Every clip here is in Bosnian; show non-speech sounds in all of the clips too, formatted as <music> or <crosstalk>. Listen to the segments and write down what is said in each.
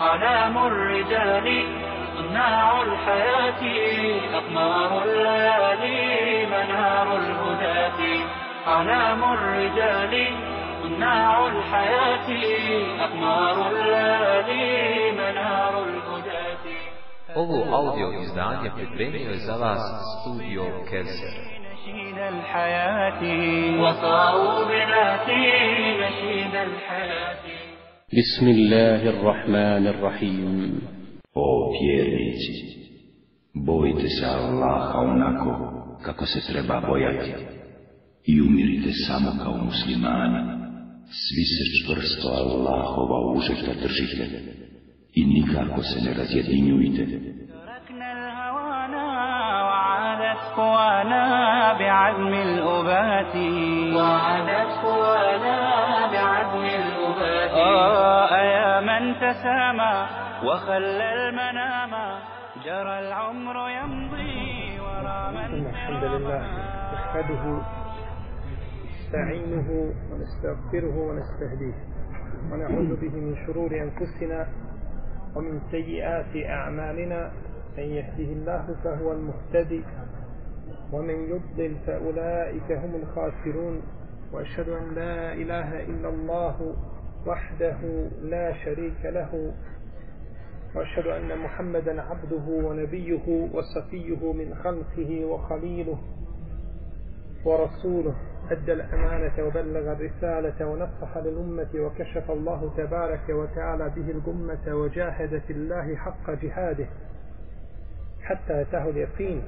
علام الرجال صناع الحياة أقمار الليالي منار الهداة. علام الرجال صناع الحياة أقمار الليالي منار الهداة. Ovo audio izdanje pripremio je za vas studio Kelser. نشيد الحياة. وصاروا بذاتي نشيد الحياة. بسم الله الرحمن الرحيم O vjernici, bojite se Allaha onako kako se treba bojati i umirite samo kao muslimani. Svi se čvrsto Allahova užeta držite i nikako se ne razjedinjujte. تركنا الهوانا وعادت قوانا بعزم الأبات وعادت من تسامى وخلى المنام. جرى العمر يمضي ورا من الحمد لله نحمده نستعينه ونستغفره ونستهديه ونعوذ به من شرور أنفسنا ومن سيئات أعمالنا. من يهده الله فهو المهتدي ومن يضلل فأولئك هم الخاسرون. وأشهد أن لا إله إلا الله وحده لا شريك له وأشهد أن محمدا عبده ونبيه وصفيه من خلقه وخليله ورسوله. أدى الأمانة وبلغ الرسالة ونصح للأمة وكشف الله تبارك وتعالى به الأمة وجاهد في الله حق جهاده حتى أتاه اليقين.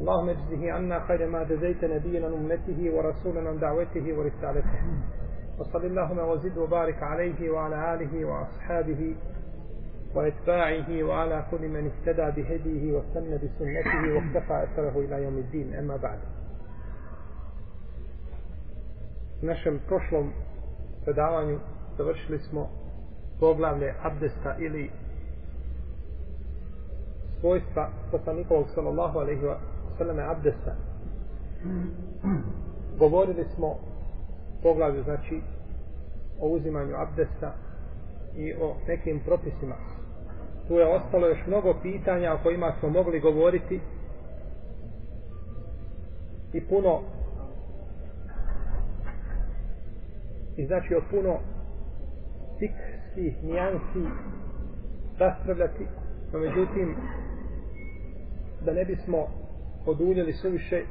اللهم اجزه عنا خير ما جزيت نبينا أمته ورسولا عن دعوته ورسالته. وصل اللهم وزد وبارك عليه وعلى آله وأصحابه وإتباعه وعلى كل من اهتدى بهديه واستنى بسنته واقتفى أثره إلى يوم الدين أما بعد U našem prošlom predavanju završili smo poglavlje abdesta ili svojstva poslanikovog sallallahu alaihi wa sallame abdesta. Govorili smo poglavlju znači o uzimanju abdesta i o nekim propisima. Tu je ostalo još mnogo pitanja o kojima smo mogli govoriti i puno i znači o puno fikskih nijansi raspravljati no međutim da ne bismo oduljeli sve više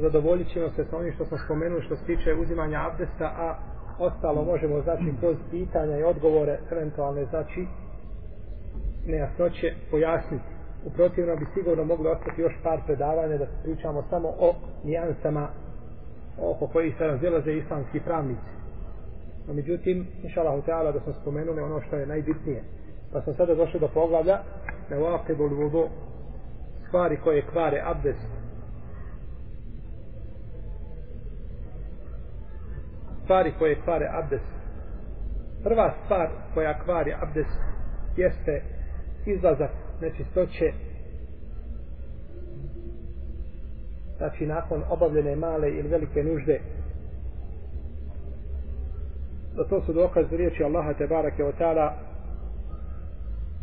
zadovoljit ćemo se sa onim što smo spomenuli što se tiče uzimanja abdesta a ostalo možemo znači kroz pitanja i odgovore eventualne znači nejasnoće pojasniti. U protivno bi sigurno mogli ostati još par predavanja da se pričamo samo o nijansama oko kojih se razilaze islamski pravnici. No međutim inša Allah da smo spomenuli ono što je najbitnije. Pa smo sada došli do poglavlja na vaqibu vudu stvari koje kvare abdest. Stvari koje kvare abdest prva stvar koja kvari abdest jeste izlazak nečistoće. Znači nakon obavljene male ili velike nužde. Da to su dokaz riječi Allaha te barake o ta'ala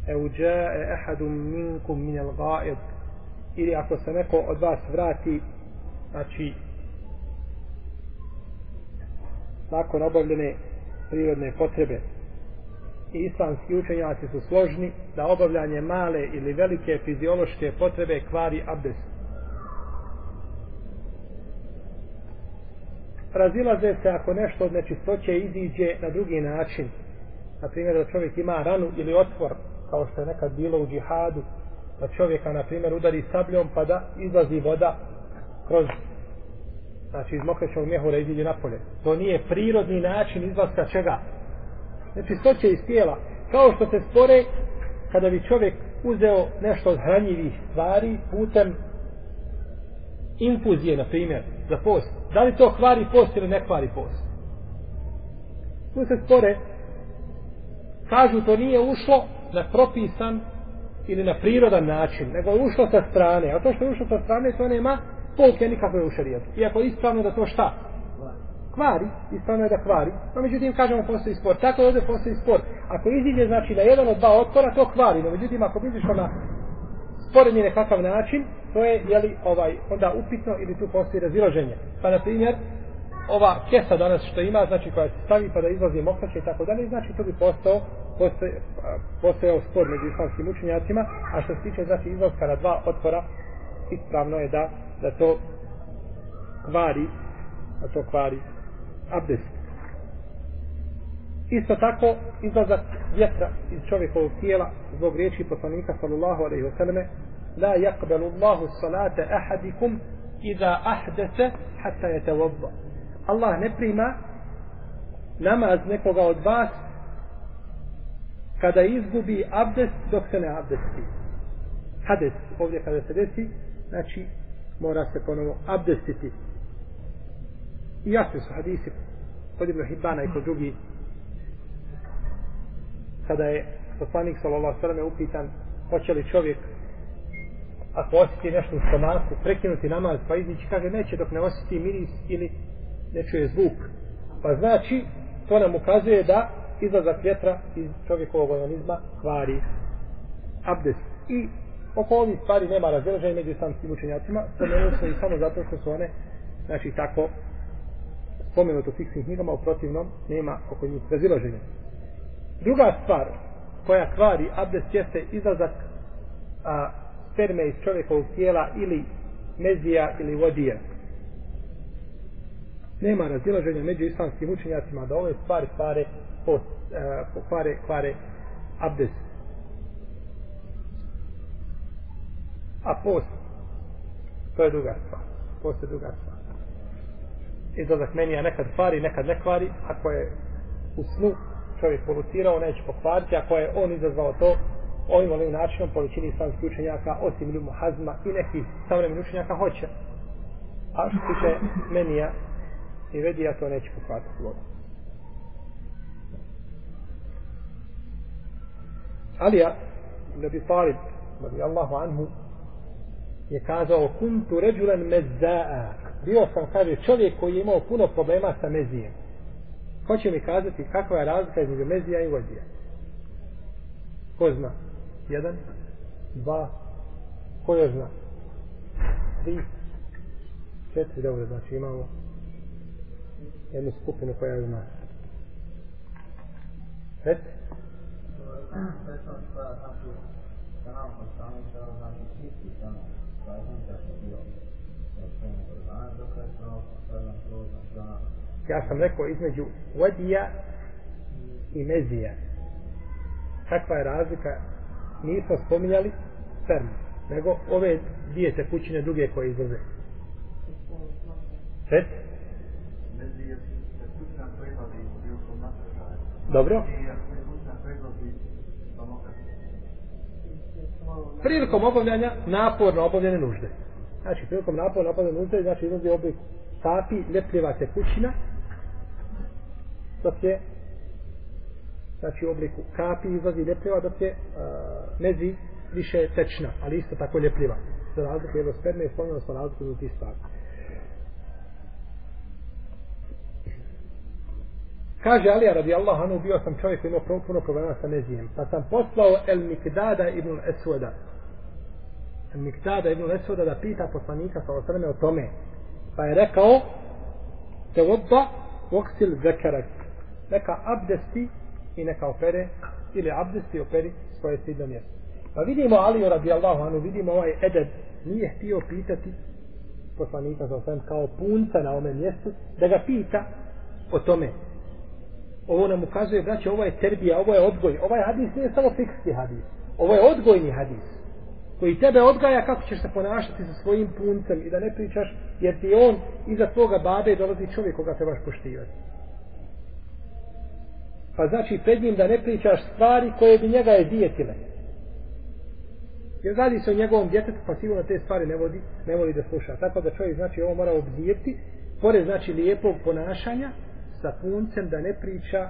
euđae ehadum minkum min al gaib. Ili ako se neko od vas vrati znači nakon obavljene prirodne potrebe i islamski učenjaci su složni da obavljanje male ili velike fiziološke potrebe kvari abdest. Razilaze se ako nešto od nečistoće iziđe na drugi način. Na primjer da čovjek ima ranu ili otvor, kao što je nekad bilo u džihadu, da čovjeka na primjer udari sabljom pa da izlazi voda kroz znači iz mokrećog mjehura iziđe napolje. To nije prirodni način izlaska čega? Znači, će iz tijela kao što se spore kada bi čovjek uzeo nešto od hranjivih stvari putem infuzije, na primjer, za post. Da li to kvari post ili ne kvari post? Tu se spore kažu to nije ušlo na propisan ili na prirodan način, nego je ušlo sa strane. A to što je ušlo sa strane, to nema Pouke nikakve u šarijetu. Iako je ispravno da to šta? kvari, ispravno je da kvari, no međutim kažemo postoji spor, tako je ovdje postoji spor. Ako iziđe znači na jedan od dva otpora, to kvari, no međutim ako bi izišlo na sporedni nekakav način, to je jeli, ovaj, onda upitno ili tu postoji razilaženje. Pa na primjer, ova kesa danas što ima, znači koja se stavi pa da izlazi mokraće i tako dalje, znači to bi postao postoje, postojao spor među islamskim učenjacima, a što se tiče znači izlaska na dva otvora, ispravno je da, da to kvari, da to kvari abdest. Isto tako, izlazak vjetra iz čovjekovog tijela zbog riječi poslanika sallallahu alaihi wa sallame la yakbalu Allahu salata ahadikum iza ahdese hatta je tevodba. Allah ne prima namaz nekoga od vas kada izgubi abdest dok se ne abdesti. Hades, ovdje kada se desi, znači mora se ponovo abdestiti. I jasni su hadisi kod Ibn Hibana i kod drugi kada je poslanik sallallahu sallam upitan hoće li čovjek ako osjeti nešto u stomaku prekinuti namaz pa iznići kaže neće dok ne osjeti miris ili ne čuje zvuk. Pa znači to nam ukazuje da izlazak vjetra iz čovjekovog organizma kvari abdest. I oko ovih stvari nema razdržaja među islamskim učenjacima. Spomenuo smo i samo zato što su one znači tako spomenuto fiksnim knjigama u protivnom nema oko njih razilaženja. Druga stvar koja kvari abdest jeste izlazak a, sperme iz čovjekovog tijela ili mezija ili vodija. Nema razilaženja među islamskim učenjacima da ove stvari kvare post, uh, kvare, kvare abdest. A post, to je druga stvar. Post je druga stvar. Izlazak menija nekad kvari, nekad ne kvari. Ako je u snu čovjek polucirao, neće pokvariti. Ako je on izazvao to, ovim ovim načinom, po većini islamskih učenjaka, osim ljubu hazma i nekih savremenih učenjaka, hoće. A što tiče menija i vedija, to neće pokvariti vodu. Alija Nabi Talib radi Allahu anhu je kazao kuntu ređulen mezzaa bio sam kaže čovjek koji je imao puno problema sa mezijem hoće mi kazati kakva je razlika između mezija i vodija ko zna jedan dva ko još zna tri četiri dobro znači imamo jednu skupinu koja zna reci Ja sam rekao između vodija i mezija. Kakva je razlika? Nismo spominjali spermu, nego ove dvije tekućine druge koje izlaze. Red? Dobro. Prilikom obavljanja naporno obavljene nužde. Znači, prilikom naporno obavljene nužde, znači izlazi oblik kapi, lepljeva tekućina, dok je znači u obliku kapi izlazi lepljiva, dok je uh, mezi više tečna, ali isto tako ljepljiva. Za razliku od sperme i spomljeno smo razliku za tih stvari. Kaže Alija radi Allah, anu bio sam čovjek koji imao puno problema sa mezijem. Pa sam poslao El Mikdada ibn Esweda. El Mikdada ibn Esweda da pita poslanika sa osrme o tome. Pa je rekao, te odba voksil zekarak. Neka abdesti i neka opere, ili abdesti operi svoje sidno mjesto. Pa vidimo Aliju radi Allahu, anu vidimo ovaj eded, nije htio pitati poslanika sa osrme kao punca na ome mjestu, da ga pita o tome ovo nam ukazuje, braće, ovo je terbija, ovo je odgoj. Ovaj hadis nije samo fikski hadis. Ovo je odgojni hadis. Koji tebe odgaja kako ćeš se ponašati sa svojim puncem i da ne pričaš, jer ti on iza tvoga babe dolazi čovjek koga trebaš poštivati. Pa znači pred njim da ne pričaš stvari koje bi njega je dijetile. Jer radi se o njegovom djetetu, pa sigurno te stvari ne vodi, ne voli da sluša. Tako da čovjek znači ovo mora obdijeti, pored znači lijepog ponašanja, sa puncem da ne priča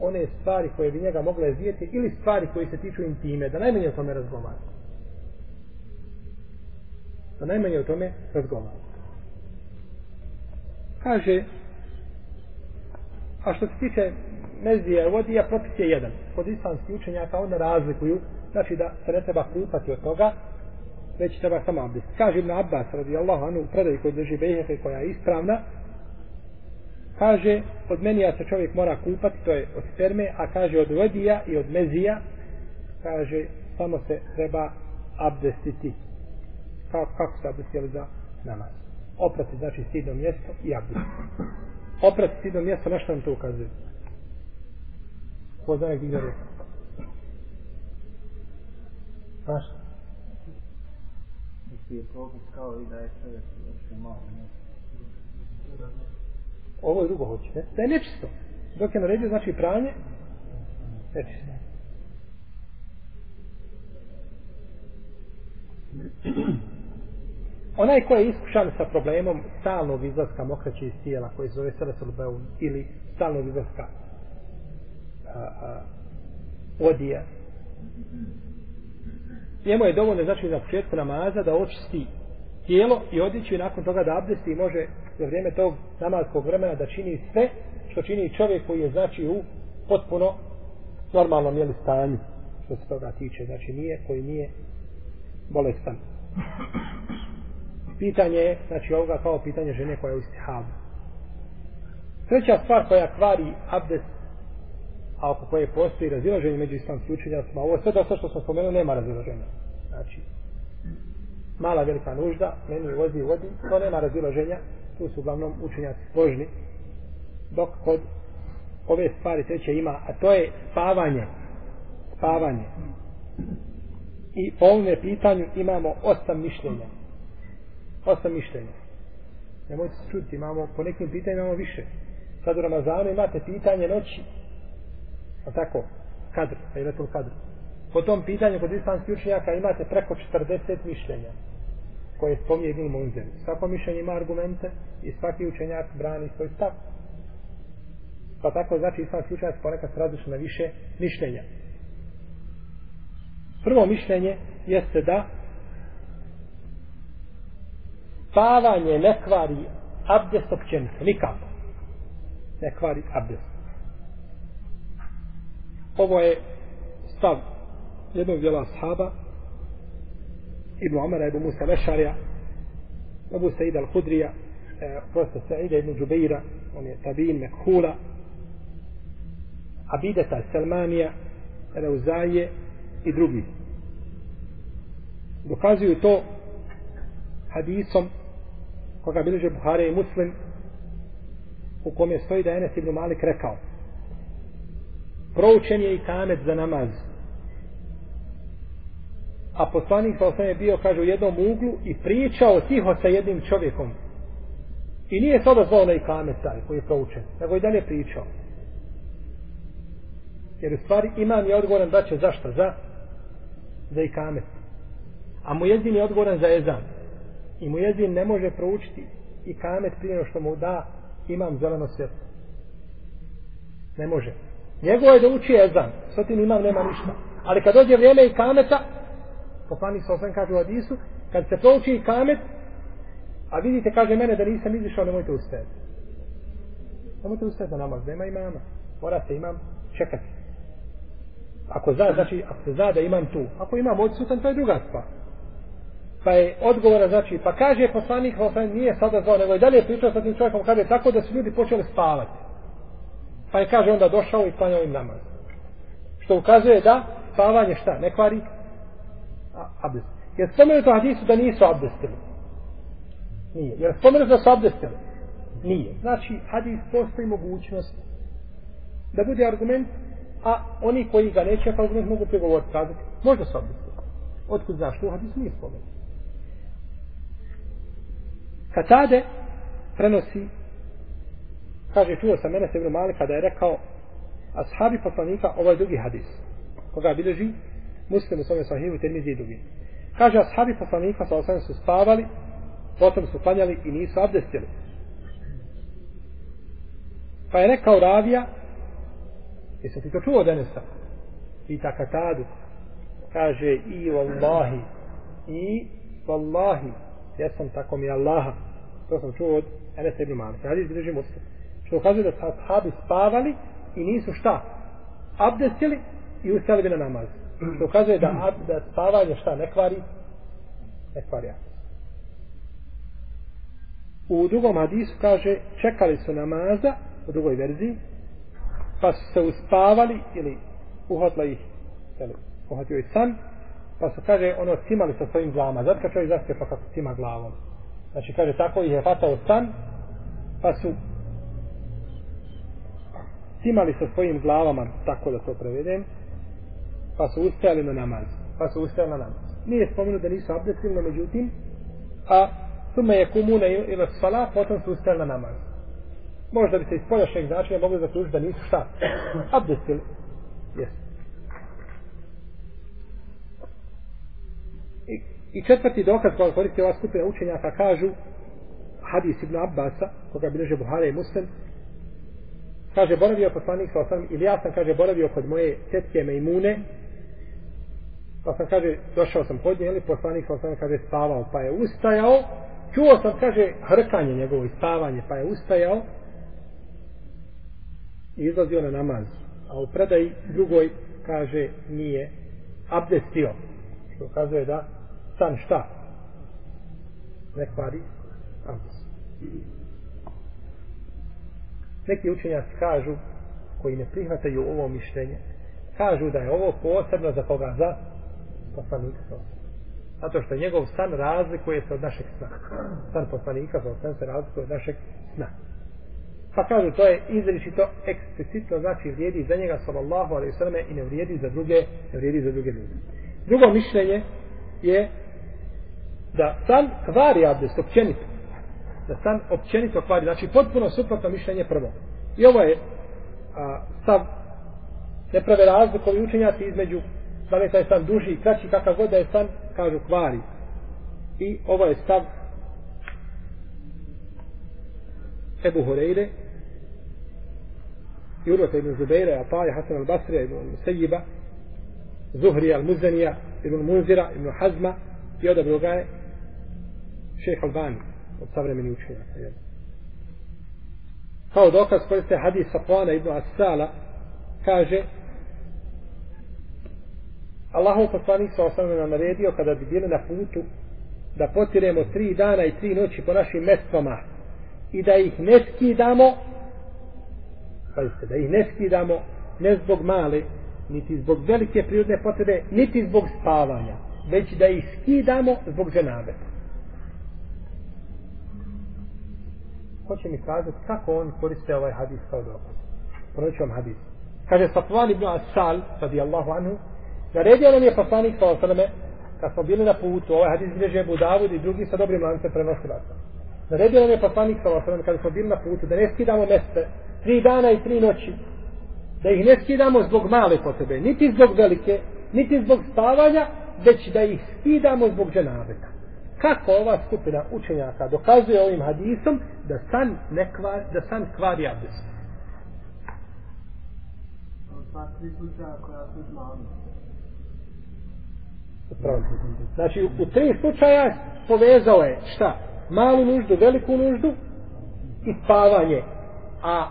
one stvari koje bi njega mogle zvijeti ili stvari koje se tiču intime, da najmanje o tome razgovara. Da najmanje o tome razgovara. Kaže A što se tiče mezije vodija, propis je jedan. Kod islamskih učenjaka onda razlikuju, znači da se ne treba kupati od toga, već treba samo abdest. Kaže Ibn Abbas, radi Allah, anu u predaju koji drži Bejhefe, koja je ispravna, kaže, od menija se čovjek mora kupati, to je od sperme, a kaže od vodija i od mezija, kaže, samo se treba abdestiti. Kako, kako se abdestili za namaz? Oprati, znači, stidno mjesto i abdest. Oprati stidno mjesto, na što nam to ukazuje? Ko zna nek digne ruku? Znaš? je propis kao i da je čovjek malo malo Ovo je drugo hoće, ne? Da je nečisto. Dok je naredio, znači pranje, nečisto. <clears throat> Onaj ko je iskušan sa problemom stalnog izlaska mokraće iz tijela, koji zove Sresulbeum, ili stalnog izlaska a, a, odija, njemu je dovoljno znači na početku namaza da očisti tijelo i odići i nakon toga da abdesti i može za vrijeme tog namazskog vremena da čini sve što čini čovjek koji je znači u potpuno normalnom jeli stanju što se toga tiče. Znači nije koji nije bolestan. Pitanje je znači ovoga kao pitanje žene koja je u istihabu. Treća stvar koja kvari abdest a oko koje postoji razilaženje među islamskim učenjacima, ovo sve to što smo spomenuli nema razilaženja. Znači, mala velika nužda, meni vozi vodi, to nema razilaženja, tu su uglavnom učenjaci složni, dok kod ove stvari treće ima, a to je spavanje. Spavanje. I po ovome pitanju imamo osam mišljenja. Osam mišljenja. Nemojte se čuti, imamo, po nekim pitanjima imamo više. Sad u Ramazanu imate pitanje noći, A tako? Kadr, Lejletul Kadr. Po tom pitanju kod islamskih učenjaka imate preko 40 mišljenja koje spominje Ibn Munzer. Svako mišljenje ima argumente i svaki učenjak brani svoj stav. Pa tako znači islamski učenjak ponekad se različno na više mišljenja. Prvo mišljenje jeste da spavanje ne kvari abdest općenito, nikako. Ne kvari abdest. Ovo je stav jednog djela ashaba Ibn Umara, Ibn Musa Lešarja Abu Sa'id al-Hudrija e, prosto Sa'ida Ibn Džubeira on je Tabin Mekhula Abideta Selmanija, Reuzaje i drugi dokazuju to hadisom koga bilježe Buhari i Muslim u kome stoji da je Enes ibn Malik rekao proučen je i kamet za namaz. A poslanik sa je bio, kaže, u jednom uglu i pričao tiho sa jednim čovjekom. I nije se odazvao na i kamet taj koji je proučen, nego je dalje pričao. Jer u stvari imam je odgovoran da će zašto? Za? Za i kamet. A mu jezin je odgovoran za ezan. I mu jezin ne može proučiti i kamet prije što mu da imam zeleno svjetlo. Ne može. Njegovo je da uči ezan. Sa tim imam nema ništa. Ali kad dođe vrijeme i kameta, poslanik sa osam kaže u hadisu, kad se prouči i kamet, a vidite, kaže mene da nisam izišao, nemojte ustajati. Nemojte ustajati za namaz, nema imama. Mora se imam čekati. Ako zna, znači, ako se zna da imam tu. Ako imam odsutan, to je druga stvar. Pa je odgovora, znači, pa kaže poslanik, nije sada zvao, nego je dalje pričao sa tim čovjekom, kaže tako da su ljudi počeli spavati. Pa je kaže onda došao i klanjao im namaz. Što ukazuje da spavanje šta? Ne kvari abdest. Jer spomenuto hadisu da nisu abdestili. Nije. Jer spomenuto da su abdestili. Nije. Znači hadis postoji mogućnost da bude argument a oni koji ga neće kao argument mogu pregovoriti kazati možda su abdestili. Otkud znaš to? hadis nije spomenuto. Katade prenosi kaže čuo sam mene se Ibn Malika da je rekao ashabi poslanika ovaj drugi hadis koga bilježi muslim u svome sahihu, termizi i drugi kaže ashabi poslanika sa osam su spavali potom su klanjali i nisu abdestili pa je rekao ravija jesam ti to čuo denesa pita katadu kaže i vallahi i vallahi jesam tako mi Allaha to sam čuo od Enesa ibn Malika. hadis bilježi muslim Što kaže da su ashabi spavali i nisu šta? Abdestili i ustali bi na namaz. Što ukazuje da, da spavanje šta ne kvari? Ne kvari. U drugom hadisu kaže čekali su namaza u drugoj verziji pa su se uspavali ili uhvatila ih jeli, uhvatio ih san pa su kaže ono cimali sa svojim glavama zato kad čovjek zaspe pa kako cima glavom znači kaže tako ih je hvatao san pa su cimali sa svojim glavama tako da to prevedem pa su ustajali na namaz pa su ustajali na namaz nije spomenuo da nisu abdestili no međutim a Sume je kumuna ili sala, potom su ustajali na namaz. Možda bi se iz poljašnjeg značenja mogli zaključiti da nisu šta? Abdestili. Yes. I, I četvrti dokaz koji koristi ova skupina učenjaka kažu hadis ibn Abbasa, koga bileže Buhara i Muslim, kaže boravio poslanik sa osam, ili ja sam kaže boravio kod moje tetke Mejmune, pa sam kaže, došao sam pod nje, ili poslanik sam, osam kaže spavao, pa je ustajao, čuo sam, kaže, hrkanje njegovo i spavanje, pa je ustajao i izlazio na namaz. A u predaji drugoj, kaže, nije abdestio. Što kaže da san šta? Ne kvari abdest. Neki učenjaci kažu, koji ne prihvataju ovo mišljenje, kažu da je ovo posebno za koga? Za poslanika sa zato što njegov san razlikuje se od našeg sna. San poslanika, sa osam se razlikuje od našeg sna. Pa kažu, to je izričito eksplicitno, znači vrijedi za njega, sallallahu alaihi sallam, i ne vrijedi za druge, ne vrijedi za druge ljude. Drugo mišljenje je da san kvari abdest, općenito. Da san općenito kvari, znači potpuno suprotno mišljenje prvo. I ovo je a, stav ne prave razlikovi učenjaci između da li je taj san duži i kraći, kakav god da je san, kažu kvari. I ovo je stav Ebu Horeire, i Urvata ibn Zubeira, Ataja, Hasan al-Basrija, ibn Sejiba, Zuhrija al-Muzanija, ibn Munzira, ibn Hazma, i odabro ga je šeha Albani, od savremeni učenjaka. Kao dokaz koriste hadis Safwana ibn Asala, kaže, Allahov poslanik sa osam nam naredio kada bi bili na putu da potiremo tri dana i tri noći po našim mestvama i da ih ne skidamo pazite, da ih ne skidamo ne zbog male niti zbog velike prirodne potrebe niti zbog spavanja već da ih skidamo zbog ženabeta hoće mi kazati kako on koriste ovaj hadis kao dokaz? Proću vam hadis. Kaže Safvan ibn Asal radijallahu anhu Naredio nam je poslanik sa osaname, kad smo bili na putu, ovaj hadis bilježe Ebu Davud i drugi sa dobrim lancem prenosilaca. Naredio nam je poslanik sa osaname, kad smo bili na putu, da ne skidamo mjeste, tri dana i tri noći, da ih ne skidamo zbog male potrebe, niti zbog velike, niti zbog spavanja, već da ih skidamo zbog dženabeta. Kako ova skupina učenjaka dokazuje ovim hadisom da san ne kvar, da san kvari abdest? Pa tri slučaja koja su znali. Znači, u tri slučaja povezao je šta? Malu nuždu, veliku nuždu i spavanje. A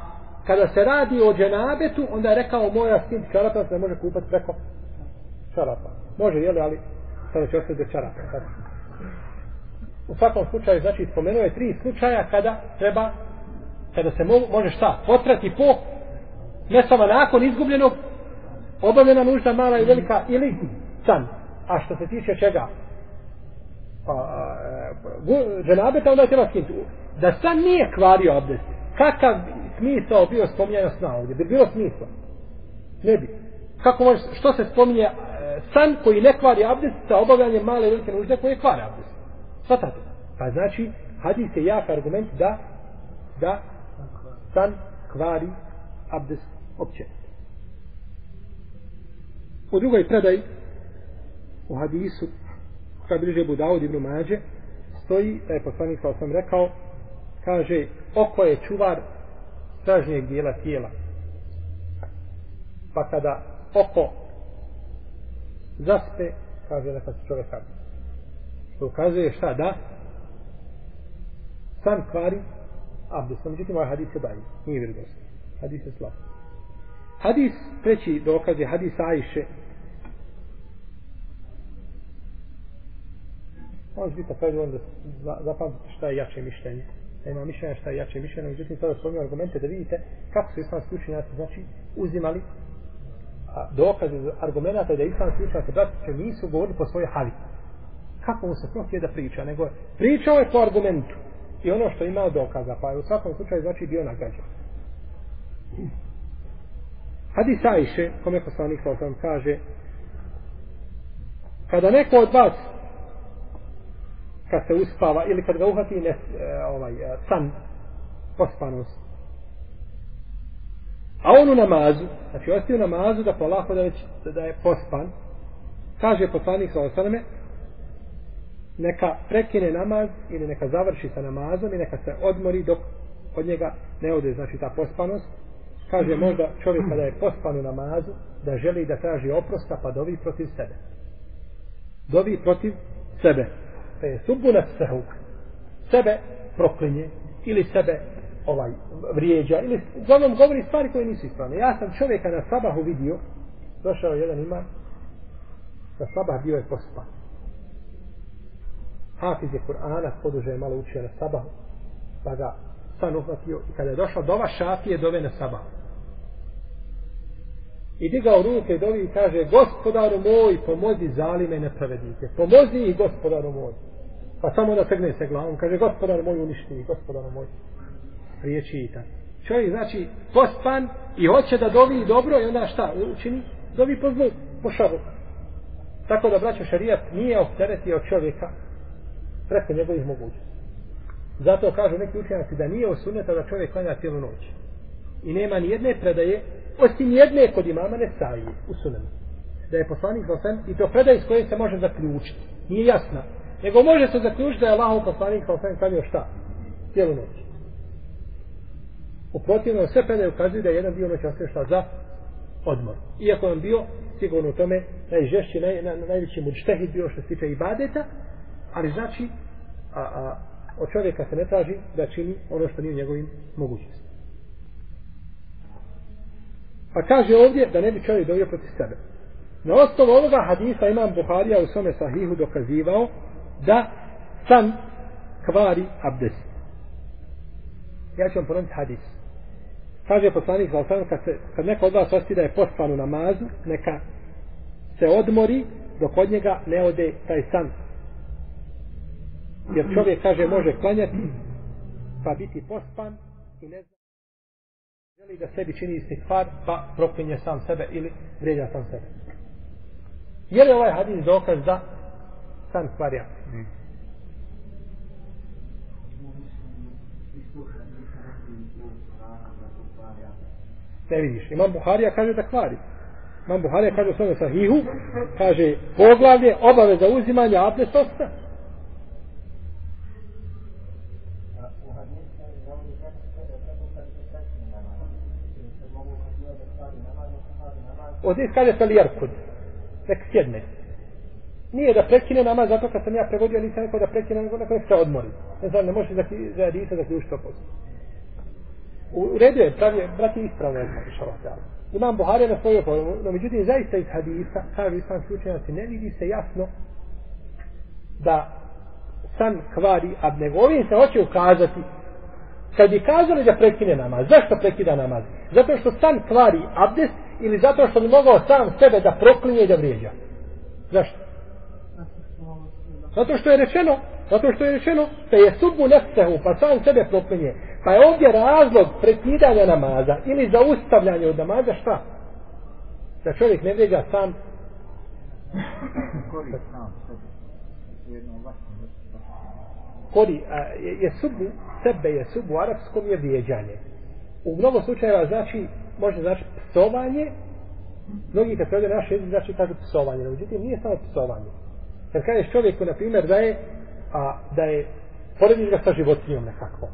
kada se radi o dženabetu, onda je rekao moja sin čarapa se može kupati preko čarapa. Može, jeli, ali sada će ostati do čarapa. Sada. U svakom slučaju, znači, spomenuo je tri slučaja kada treba, kada se mo može šta? Potrati po ne samo nakon izgubljenog obavljena nužda mala i velika ili san. A što se tiče čega? Pa, dženabeta onda treba skinuti. Da san nije kvario abdest, kakav smisao bio spominjeno sna ovdje? Bi bilo smisla? Ne bi. Kako može, što se spominje e, san koji ne kvari abdest sa obavljanjem male velike nužde koje kvari abdest? Svatate? Pa znači, hadis je jak argument da da san kvari abdest opće. U drugoj predaji u hadisu kada bliže Budaud ibn Mađe stoji da je poslanik kao sam rekao kaže oko je čuvar stražnjeg dijela tijela pa kada oko zaspe kaže neka se čovjek kaže što ukazuje šta da san kvari abdestom. Međutim, ovaj hadis je daji. Nije vjerodostojan. Hadis je slab. Hadis, treći dokaz je hadis Ajše. On biti također onda zapamtiti šta je jače mišljenje. Da ima mišljenje šta je jače mišljenje. Međutim, sada svojim argumente da vidite kako su islamski učenjaci znači, uzimali a, dokaze argumenta da islamski učenjaci praktično nisu govorili po svojoj havi. Kako mu se prohtije da priča, nego pričao je po argumentu i ono što imao dokaza, pa je u svakom slučaju znači bio nagrađen. Hadis Ajše, kome poslanik sa osam kaže, kada neko od vas, kad se uspava, ili kad ga uhvati ne, e, ovaj, e, san, pospanost, a on u namazu, znači ostaje u namazu da polako da, već, da je pospan, kaže poslanik sa osaname, neka prekine namaz ili neka završi sa namazom i neka se odmori dok od njega ne ode, znači ta pospanost, kaže možda čovjek kada je pospan u namazu da želi da traži oprosta pa dovi protiv sebe. Dovi protiv sebe pa je subuna sebe proklinje ili sebe ovaj vrijeđa ili uglavnom govori stvari koje nisu ispravne. Ja sam čovjeka na sabahu vidio došao jedan ima na sabah bio je pospan. Hafiz je Kur'ana poduže je malo učio na sabahu pa ga san uhvatio i kada je došao dova šafije dove na sabahu i digao ruke dovi i kaže gospodaru moj pomozi zalime nepravednike. Pomozi ih gospodaru moj. Pa samo da tegne se glavom. Kaže gospodaru moj uništi ih gospodaru moj. Riječi i tako. Čovjek znači pospan i hoće da dovi dobro i onda šta učini? Dovi po zlu po šaru tako da braćo šarijat nije opteretio čovjeka preko njegovih mogućnosti. Zato kažu neki učenjaci da nije osuneta da čovjek klanja cijelu noć. I nema ni jedne predaje osim jedne kod imama ne u sunanu. Da je poslanik sa i to predaj iz koje se može zaključiti. Nije jasna. Nego može se zaključiti da je Allahov poslanik sa osam klanio šta? Cijelu noć. U protivnom sve predaje ukazuju da je jedan dio noć ostaje šta za odmor. Iako on bio sigurno u tome najžešći, naj, na, na, najveći mučtehid bio što se tiče ibadeta, ali znači a, a, od čovjeka se ne traži da čini ono što nije u njegovim mogućnosti. Pa kaže ovdje da ne bi čovjek dovio protiv sebe. Na osnovu ovoga hadisa imam Buharija u svome sahihu dokazivao da san kvari abdest. Ja ću vam ponoviti hadis. Kaže poslanik za osam, kad, se, kad neko od vas osti da je pospan u namazu, neka se odmori dok od njega ne ode taj san. Jer čovjek kaže može klanjati pa biti pospan i ne zna želi da sebi čini istihvar, pa proklinje sam sebe ili vrijeđa sam sebe. Je li ovaj hadis dokaz da san kvarja? Mm. Ne vidiš, imam Buharija kaže da kvari. Imam Buharija kaže u svome sahihu, kaže poglavlje, obaveza uzimanja abdestosta, Ovdje kaže se li jarkud. Nek sjedne. Nije da prekine namaz zato kad sam ja prevodio, nisam rekao da prekine, nego neko se odmori. Ne znam, ne može za, za hadisa zaključiti to posto. U, u redu je, pravi, brati ispravno je znači, Imam Buhari na svoju pojmu, no međutim, zaista iz hadisa, kaže islam slučajnosti, ne vidi se jasno da san kvari, a nego ovim se hoće ukazati kad bi kazali da prekine namaz, zašto prekida namaz? Zato što san kvari abdest ili zato što bi mogao sam sebe da proklinje i da vrijeđa. Zašto? Zato što je rečeno, zato što je rečeno, da je sudbu nefsehu, pa sam sebe proklinje. Pa je ovdje razlog prekidanja namaza ili za ustavljanje od namaza šta? Da čovjek ne vrijeđa sam kori, a, je, je subu, sebe je subu u arapskom je vrijeđanje. U mnogo slučajeva znači može znači psovanje, mnogi kad prevede naš jezik znači kažu psovanje, no međutim nije samo psovanje. Kad kažeš čovjeku, na primjer, da je, a, da je, porediš ga sa životinjom nekako.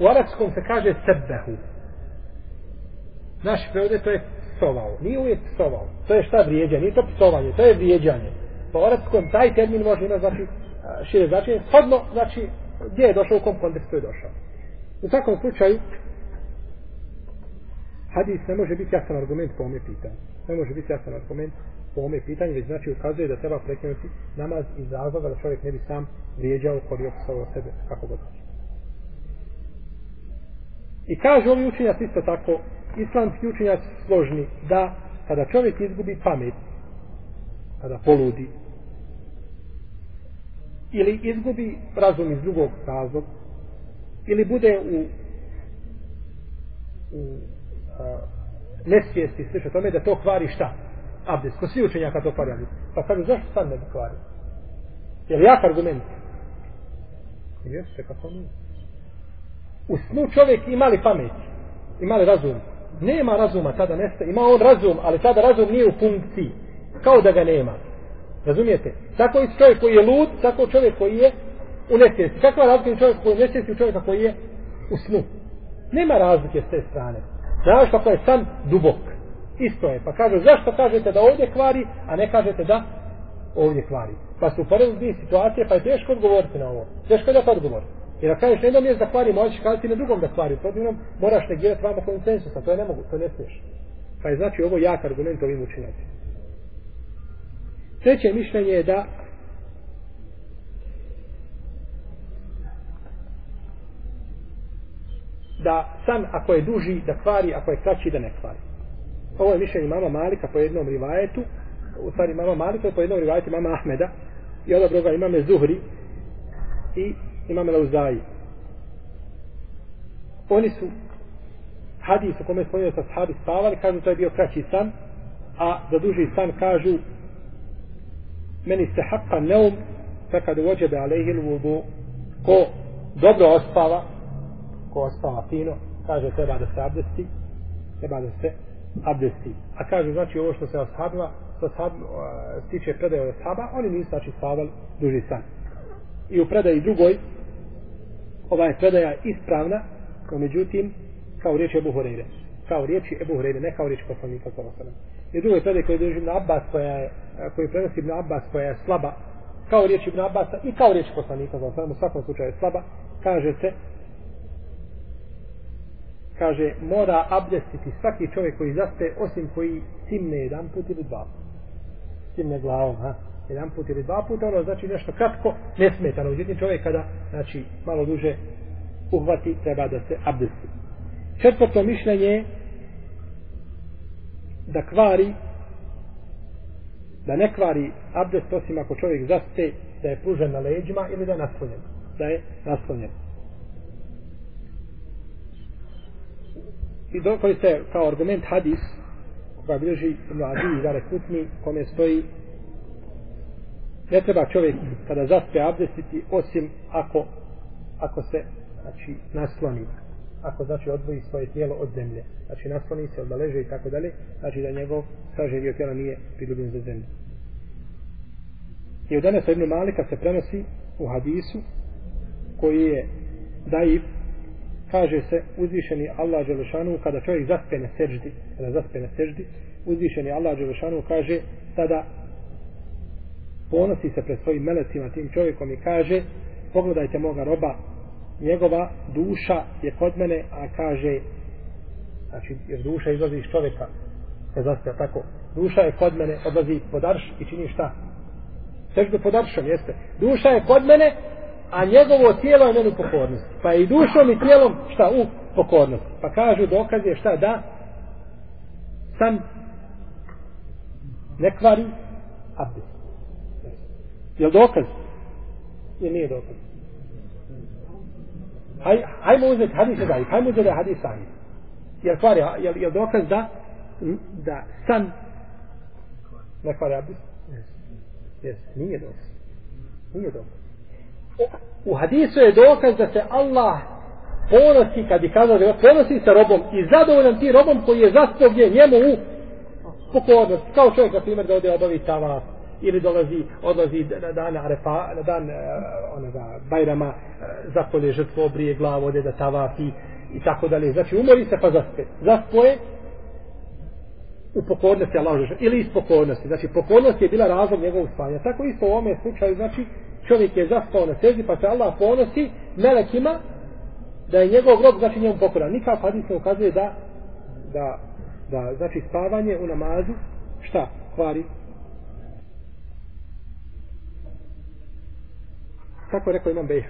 U arapskom se kaže sebehu. Naš prevode to je psovao. Nije uvijek psovao. To je šta vrijeđanje, nije to psovanje, to je vrijeđanje. Po arapskom taj termin može imati znači šire značenje, shodno, znači, gdje je došao, u kom kontekstu je došao. U svakom slučaju, hadis ne može biti jasan argument po ome pitanju. Ne može biti jasan argument po ome pitanju, već znači ukazuje da treba prekinuti namaz iz razloga da čovjek ne bi sam vrijeđao kod je opisao sebe, kako god hoće. I kažu ovi učenjaci isto tako, islamski učenjaci složni, da kada čovjek izgubi pamet, kada poludi, ili izgubi razum iz drugog razloga, ili bude u, u a, nesvijesti sliša tome da to kvari šta? Abdes. Ko svi učenjaka to kvari abdes. Pa kažu zašto sad ne bi kvari? Je li jak argument? Jeste, kako pa nije. U snu čovjek ima li pamet? Ima li razum? Nema razuma, tada neste. Ima on razum, ali tada razum nije u funkciji. Kao da ga nema. Razumijete? Tako i čovjek koji je lud, tako čovjek koji je u nesvijesti. Kakva razlika čovjek koji je u nesvijesti u čovjeka koji je u snu? Nema razlike s te strane. Znaš kako je san dubok. Isto je. Pa kaže, zašto kažete da ovdje kvari, a ne kažete da ovdje kvari. Pa su uporedili dvije situacije, pa je teško odgovoriti na ovo. Teško je da to odgovor. Jer ako kažeš na jednom mjestu da kvari, možeš kazati na drugom da kvari. Protivnom, moraš negirati vama konsensusa. To je ne mogu, to ne smiješ. Pa je znači ovo jak argument ovim učinacima. Treće mišljenje je da da san ako je duži da kvari, ako je kraći da ne kvari. Ovo je mišljenje mama Malika po jednom rivajetu, u stvari mama Malika po jednom rivajetu mama Ahmeda i od druga imame Zuhri i imame Lauzaji. Oni su hadis u kome spomenu sa sahabi spavali, kažu to je bio kraći san, a za duži san kažu meni se haqqa neum pa fakad vođebe alejhil vudu ko dobro ospava ko ospava fino kaže treba da se abdesti treba da se abdesti. A kaže znači ovo što se oshabila što sad e, stiče predaje od ashaba oni nisu znači spavali duži san. I u predaji drugoj ova je predaja ispravna no međutim kao riječ Ebu Horeire. Kao riječi Ebu Horeire ne kao riječ poslanika sallallahu alejhi ve I drugoj predaj koji drži Ibn Abbas koja je, koji prenosi Ibn Abbas koja je slaba, kao riječ Ibn Abbasa i kao riječ poslanika, za u svakom slučaju je slaba, kaže se, kaže, mora abdestiti svaki čovjek koji zaspe, osim koji simne jedan put ili dva put. Simne glavom, ha? Jedan put ili dva puta ono znači nešto kratko, nesmetano. Uđutim čovjek kada, znači, malo duže uhvati, treba da se abdesti. Četvrto mišljenje je da kvari da ne kvari abdest osim ako čovjek zaste da je pružen na leđima ili da je naslonjen da je naslonjen. I dok se kao argument hadis koga bilježi mladi i dare kutni kome stoji ne treba čovjek kada zaspe abdestiti osim ako ako se znači nasloni ako znači odvoji svoje tijelo od zemlje. Znači nasloni se, da i tako dalje, znači da njegov sažen dio tijela nije priljubljen za zemlju. I u danas Ibn malika se prenosi u hadisu koji je daif kaže se uzvišeni Allah Đelešanu kada čovjek zaspe na seždi kada zaspe na seždi uzvišeni Allah Đelešanu kaže tada ponosi se pred svojim melecima tim čovjekom i kaže pogledajte moga roba njegova duša je kod mene, a kaže, znači, jer duša izlazi iz čovjeka, ne zastaje tako, duša je kod mene, odlazi pod arš i čini šta? Seždu pod aršom, jeste. Duša je kod mene, a njegovo tijelo je meni u pokornosti. Pa je i dušom i tijelom šta? U pokornosti. Pa kažu dokaz je šta? Da san ne kvari abdest. Je dokaz? Je nije dokaz? Haj, hajmo uzeti hadis da daif, hajmo uzeti hadis sahih. Jer kvari, je, je dokaz da, da san ne kvari abdest? Jes, nije dokaz. Nije dokaz. U hadisu je dokaz da se Allah ponosi, kad bi kazao da ponosi sa robom i zadovoljan ti robom koji je gdje njemu u pokornost. Kao čovjek, na primjer, da ode obavi tavaf, ili dolazi, odlazi na dan Arefa, na dan eh, uh, onoga Bajrama, eh, uh, zakolje žrtvo, brije glavu, ode da tavafi i tako dalje. Znači, umori se pa zaspe. Zaspoje u pokornosti Allah žrtvo, ili iz pokornosti. Znači, pokornost je bila razlog njegovog spanja. Tako isto u ovome slučaju, znači, čovjek je zaspao na seždi, pa se Allah ponosi melekima da je njegov grob znači njemu pokoran. Nikak hadis ne ukazuje da, da, da znači spavanje u namazu, šta, kvari? Tako je rekao imam Bejhe.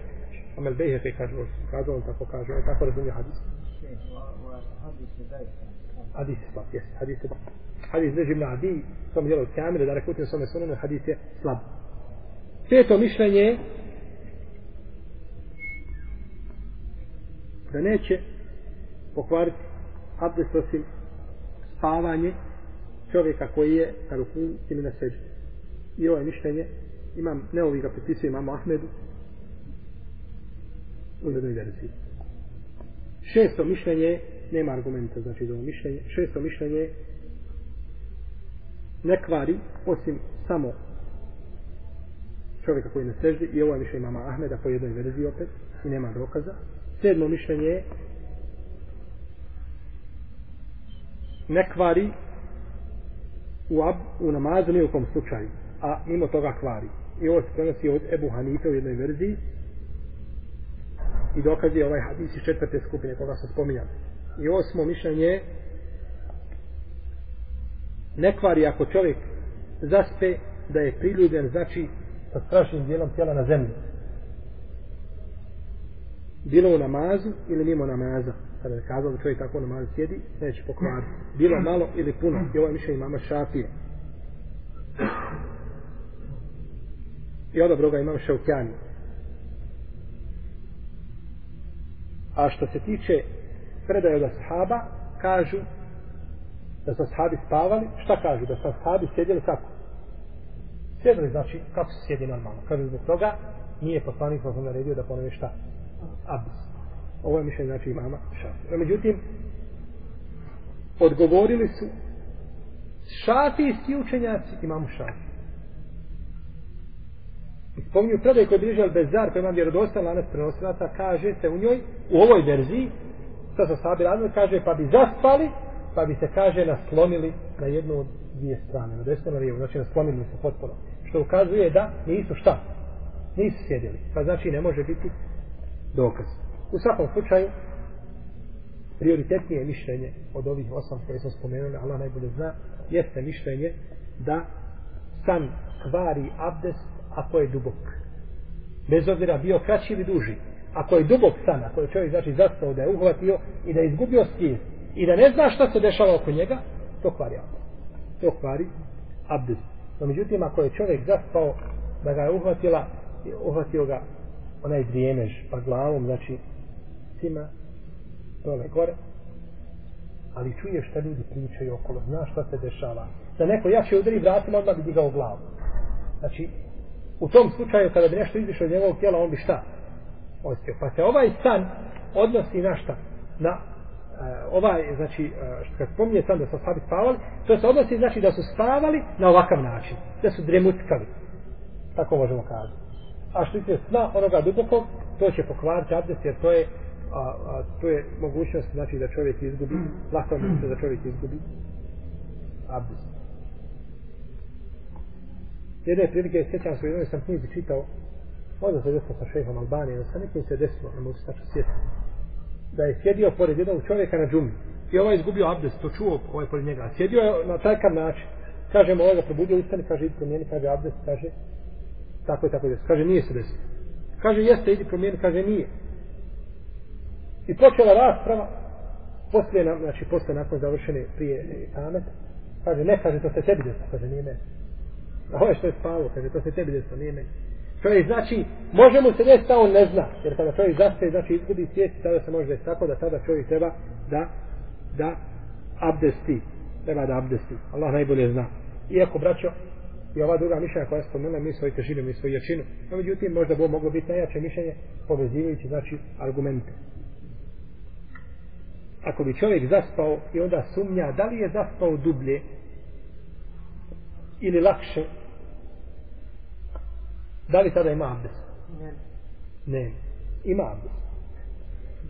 Amel Bejhe te kaže, kazao on tako kaže, on tako razumije hadis. Hadis je slab, jes, hadis je slab. Hadis leži na Adi, svom djelu kamere, da rekutim svome sunanu, hadis je slab. Peto mišljenje da neće pokvariti abdest osim spavanje čovjeka koji je na ruku ili na seđu. I ovo je mišljenje, imam, ne ovi ga pripisuje imamo Ahmedu, u jednoj verziji. Šesto mišljenje, nema argumenta znači za ovo mišljenje, šesto mišljenje ne kvari osim samo čovjeka koji je seždi i ovo je mišljenje mama Ahmeda po jednoj verziji opet i nema dokaza. Sedmo mišljenje je ne kvari u, ab, u namazu ni u kom slučaju, a mimo toga kvari. I ovo se prenosi od Ebu Hanife u jednoj verziji i dokazi ovaj hadis iz četvrte skupine koga sam spominjali. I osmo mišljenje ne kvari ako čovjek zaspe da je priljubljen znači sa strašnim dijelom tijela na zemlji. Bilo u namazu ili mimo namaza. Kada je kazao da čovjek tako u namazu sjedi, neće pokvariti. Bilo malo ili puno. I ovo je mišljenje imama Šafije. I odabro ga imam Šaukjani. A što se tiče predaje od ashaba, kažu da su ashabi spavali, šta kažu? Da su ashabi sjedili kako? Sjedili, znači, kako se sjedi normalno. Kažu zbog toga, nije poslanik sa osnovno naredio da ponove šta? Abis. Ovo je mišljenje, znači, imama šafi. No, međutim, odgovorili su šafijski učenjaci imamu šafi. I spominju predaj koji bliže Al-Bezar, koji imam vjerodostan lanas prenosilaca, kaže se u njoj, u ovoj verziji, sa sa sabi radili, kaže, pa bi zaspali, pa bi se, kaže, naslomili na jednu od dvije strane, na desno na lijevu, znači naslomili se potpuno. Što ukazuje da nisu šta? Nisu sjedili. Pa znači ne može biti dokaz. U svakom slučaju, prioritetnije mišljenje od ovih osam koje smo spomenuli, Allah najbolje zna, jeste mišljenje da sam kvari abdest ako je dubok. Bez obzira bio kraći ili duži. Ako je dubok san, ako je čovjek znači zastao da je uhvatio i da je izgubio stijez i da ne zna šta se dešava oko njega, to kvari abdest. To kvari abdest. No međutim, ako je čovjek zaspao da ga je uhvatila, uhvatio ga onaj drijemež pa glavom, znači cima dole gore, ali čuje šta ljudi pričaju okolo, zna šta se dešava. Da neko jače udari vratima, odmah bi digao glavu. Znači, u tom slučaju kada bi nešto izišlo iz njegovog tijela, on bi šta? Ostio. Pa se ovaj san odnosi na šta? Na e, ovaj, znači, e, što kad spominje san da su sahabi spavali, to se odnosi znači da su spavali na ovakav način. Da su dremutkali. Tako možemo kazati. A što je sna onoga dubokog, to će pokvariti abdest, jer to je a, a, to je mogućnost znači da čovjek izgubi lako se da čovjek izgubi abdest jedne prilike sjećam se u jednoj sam knjizi čitao možda se desilo sa šehom Albanije da sa nekim se desilo ne mogu se tačno sjetiti da je sjedio pored jednog čovjeka na džumi. I ovaj izgubio abdest to čuo ovaj pored njega sjedio je na takav način. Kaže mu ovaj ga probudio ustani kaže idi promijeni kaže abdest kaže tako i tako desilo kaže nije se desilo kaže jeste idi promijeni kaže nije. I počela rasprava poslije, znači poslije nakon završene prije tamet kaže ne kaže to se tebi desilo. Kaže nije meni Ovo je što je spavo, kaže, to se tebi desilo, nije meni. Čovjek, znači, može mu se desiti, a on ne zna. Jer kada čovjek zaspe, znači, izgubi svijest, tada se može desiti tako da tada čovjek treba da, da abdesti. Treba da abdesti. Allah najbolje zna. Iako, braćo, i ova druga mišljenja koja je spomenula, mi svoju težinu, mi svoju jačinu. No, međutim, možda bo moglo biti najjače mišljenje povezivajući, znači, argumente. Ako bi čovjek zaspao i onda sumnja da li je zaspao dublje ili lakše da li tada ima abdes? Ne. Ne. Ima abdes.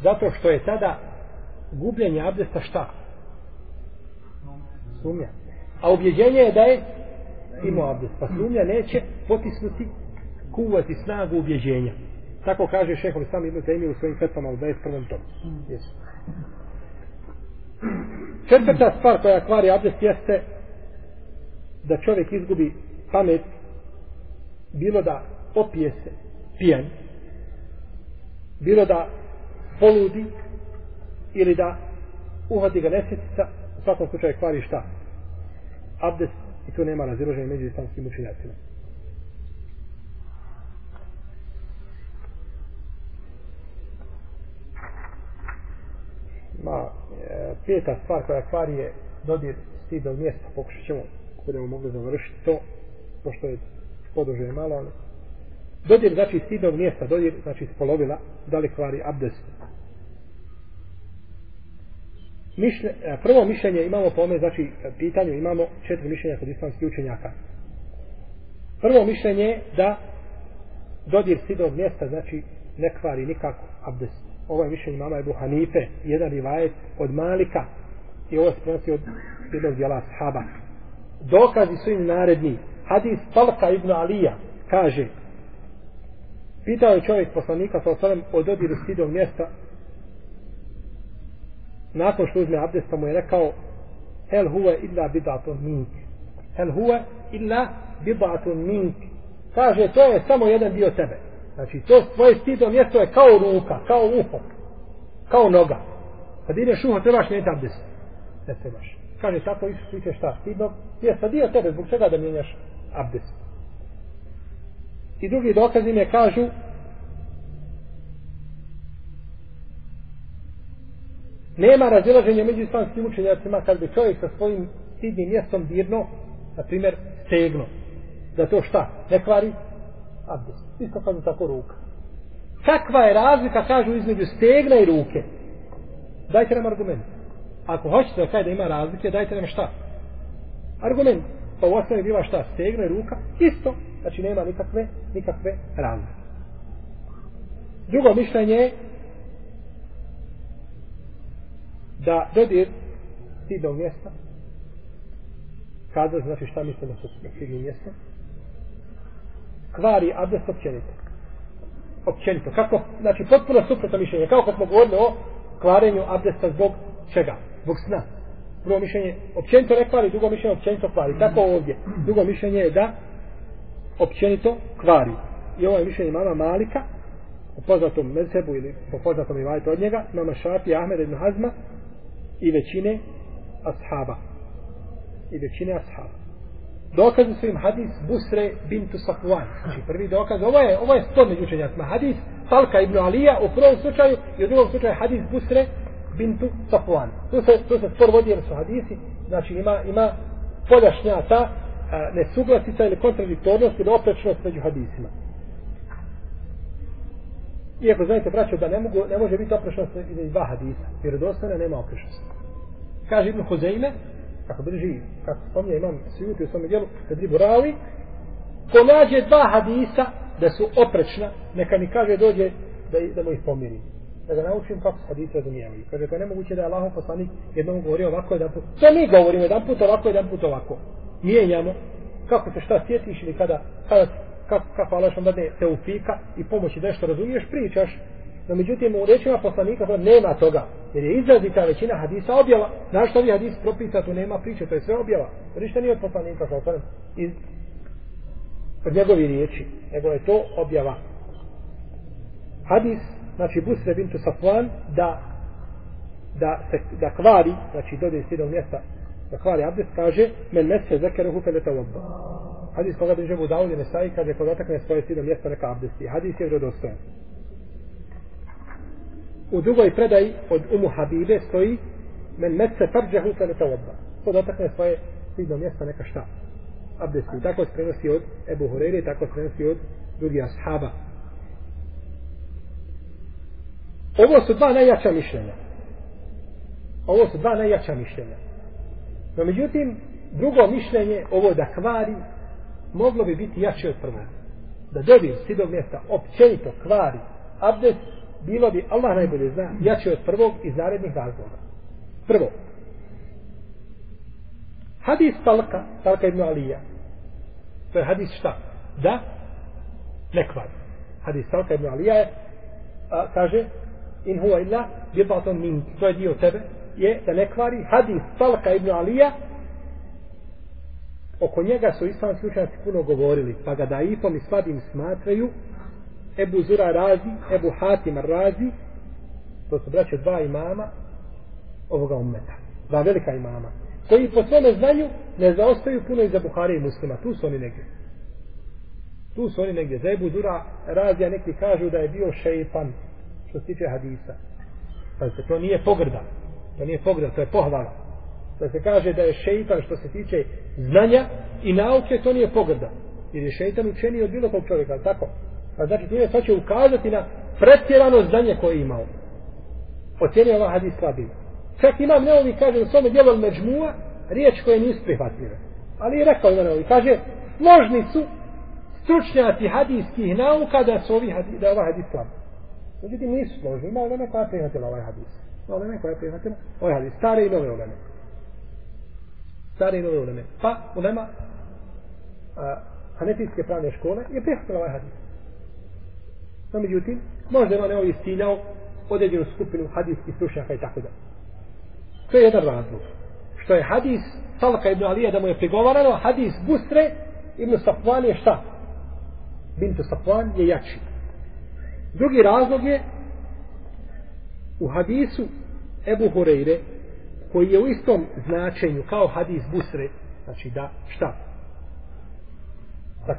Zato što je tada gubljenje abdesta šta? Sumnja. A ubjeđenje je da je imao abdest. Pa sumnja neće potisnuti kuvat i snagu ubjeđenja. Tako kaže šehol Islam Ibn Taymi u svojim fetvama u 21. tomu. Jesu. Četvrta stvar koja kvari abdest jeste da čovjek izgubi pamet bilo da opije se pijan bilo da poludi ili da uhvati ga nesjetica u svakom slučaju kvari šta abdest i tu nema raziloženja među islamskim učinjacima. ma e, peta stvar koja kvari je dodir stidog mjesta pokušat ćemo budemo mogli završiti to pošto je poduže malo ali dodir znači stidnog mjesta dodir znači spolovila da li kvari abdest. Mišlje, e, prvo mišljenje imamo po ome znači pitanju imamo četiri mišljenja kod islamskih učenjaka. Prvo mišljenje je da dodir stidnog mjesta znači ne kvari nikako abdest. Je mišljenje mama Ebu Hanife jedan rivajet od Malika i ovo se prenosi od jednog dijela sahaba dokazi su im naredni hadis Talka ibn Alija kaže pitao je čovjek poslanika sa osalem o dodiru stidog mjesta nakon što uzme abdesta mu je rekao hel huve illa bidatun mink. Hel huve illa bidatun mink. Kaže to je samo jedan dio tebe. Znači to tvoje stidno mjesto je kao ruka kao uho kao noga. Kad ideš uho trebaš mijeniti abdest. Ne trebaš. Kaže tako Isus viće šta? Stidno mjesto dio tebe zbog čega da mijenjaš? Abdest. I drugi dokazi me kažu nema razilaženja među islamskim učenjacima kad bi čovjek sa svojim stidnim mjestom dirno na primjer stegno. Da to šta? Ne kvari abdest. Isto kažu tako ruka. Kakva je razlika kažu između stegna i ruke? Dajte nam argument. Ako hoćete da kaj da ima razlike dajte nam šta? Argument pa u osnovi bila šta? Stegna i ruka isto. Znači nema nikakve nikakve razlike drugo mišljenje je da dodir stidnog mjesta kada znači šta mislimo su stigli mjesta kvari abdest općenito. Općenito. Kako? Znači potpuno suprotno mišljenje. Kao kad smo govorili o kvarenju abdesta zbog čega? Zbog sna prvo mišljenje općenito ne kvari drugo mišljenje općenito kvari. Tako ovdje. Drugo mišljenje je da općenito kvari. I ovo je mišljenje mama Malika u poznatom mezhebu ili po poznatom ivajtu od njega mama Šafi, Ahmed ibn Hazma i većine ashaba. I većine ashaba. Dokazi su im hadis Busre bintu Safwan. Znači prvi dokaz ovo je, ovo je spod među učenjacima. Hadis Talka ibn Alija u prvom slučaju i u drugom slučaju hadis Busre bintu Safwan tu se, tu se spor vodi jer su hadisi znači ima, ima poljašnja ta e, nesuglasica ili kontradiktornost ili oprečnost među hadisima Iako znate, braćo, da ne, mogu, ne može biti oprečnost iz dva hadisa. Jer dostane nema oprečnosti. Kaže Ibn Huzeime, kako drži, kako spominje imam svijuti u svome dijelu, kad ribu ravi, ko nađe dva hadisa da su oprečna, neka mi kaže dođe da, da mu ih pomirim. Da ga naučim kako se hadisi razumijevaju. Kaže, to je nemoguće da je Allahov poslanik jednom govorio ovako, jedan put. To mi govorimo, jedan put ovako, jedan put ovako. Mijenjamo. Kako se šta sjetiš ili kada, kada kako, kako Allah što dadne teufika i pomoći da što razumiješ, pričaš. No međutim, u rečima poslanika to nema toga. Jer je izrazita većina hadisa objava. Znaš što ovi hadis propisa, tu nema priče, to je sve objava. To ništa nije od poslanika, sa sam, iz od njegovi riječi. Nego je to objava. Hadis, znači Busre bintu Safwan, da da se da kvari, znači dođe iz jednog mjesta, da kvari abdest, kaže, men mese zekeruhu feleta vodba hadis koga drže mu Dawud i Nesai kaže kod otakne svoje stidno mjesto neka abdesti. Hadis je vjerodostojan. U drugoj predaji od Umu Habibe stoji men nese farđahu fe ne tavodba. Kod otakne svoje stidno mjesto neka šta? Abdesti. Tako se prenosi od Ebu Horeire tako se prenosi od drugih ashaba. Ovo su dva najjača mišljenja. Ovo su dva najjača mišljenja. No međutim, drugo mišljenje, ovo da kvari, moglo bi biti jače od prvog. Da dodir stidog mjesta općenito kvari abdest, bilo bi, Allah najbolje zna, jače od prvog iz narednih razloga. Prvo, hadis Talka, Talka ibn Alija, to je hadis šta? Da ne kvari. Hadis Talka ibn Alija je, a, kaže, in huwa illa bitatun min, to je dio tebe, je da ne kvari. Hadis Talka ibn Alija, oko njega su islamski učenjaci puno govorili, pa ga da ipom i slabim smatraju Ebu Zura Razi, Ebu Hatim Razi, to su braće dva imama ovoga ummeta, dva velika imama, koji po svome znanju ne zaostaju puno iza Buhari i muslima, tu su oni negdje. Tu su oni negdje. Za Ebu Zura Razija neki kažu da je bio šeipan što se tiče hadisa. Pa se to nije pogrda. To nije pogrda, to je pohvala. Da se kaže da je šeitan što se tiče znanja i nauke, to nije pogrda. Jer je šeitan učeniji od bilo kog čovjeka, tako? Pa znači time to će ukazati na pretjerano znanje koje je imao. Ocjenio ovaj hadis slabim. Čak imam neovi kaže u svome dijelu međmua riječ koje nisu prihvatljive. Ali je rekao ima neovi. Kaže, složni su stručnjaci hadijskih nauka da su ovi hadis, da je ovaj hadis slab. Međutim, nisu složni. Ima uleme koja je prihvatila ovaj hadis. Ima uleme koja je prihvatila ovaj hadis. Stare i nove uleme. Stare i nove uleme. Pa, ulema a, hanetijske pravne škole je prihvatila ovaj hadis. No, međutim, možda ima neovi stiljao određenu skupinu hadijskih stručnjaka i tako da. To je jedan razlog. Što je hadis Salka ibn Alija da mu je prigovarano, hadis Busre ibn Safvan je šta? Bintu Safvan je jači. Drugi razlog je u hadisu Ebu Horeire, koji je u istom značenju kao hadis Busre znači da šta? Da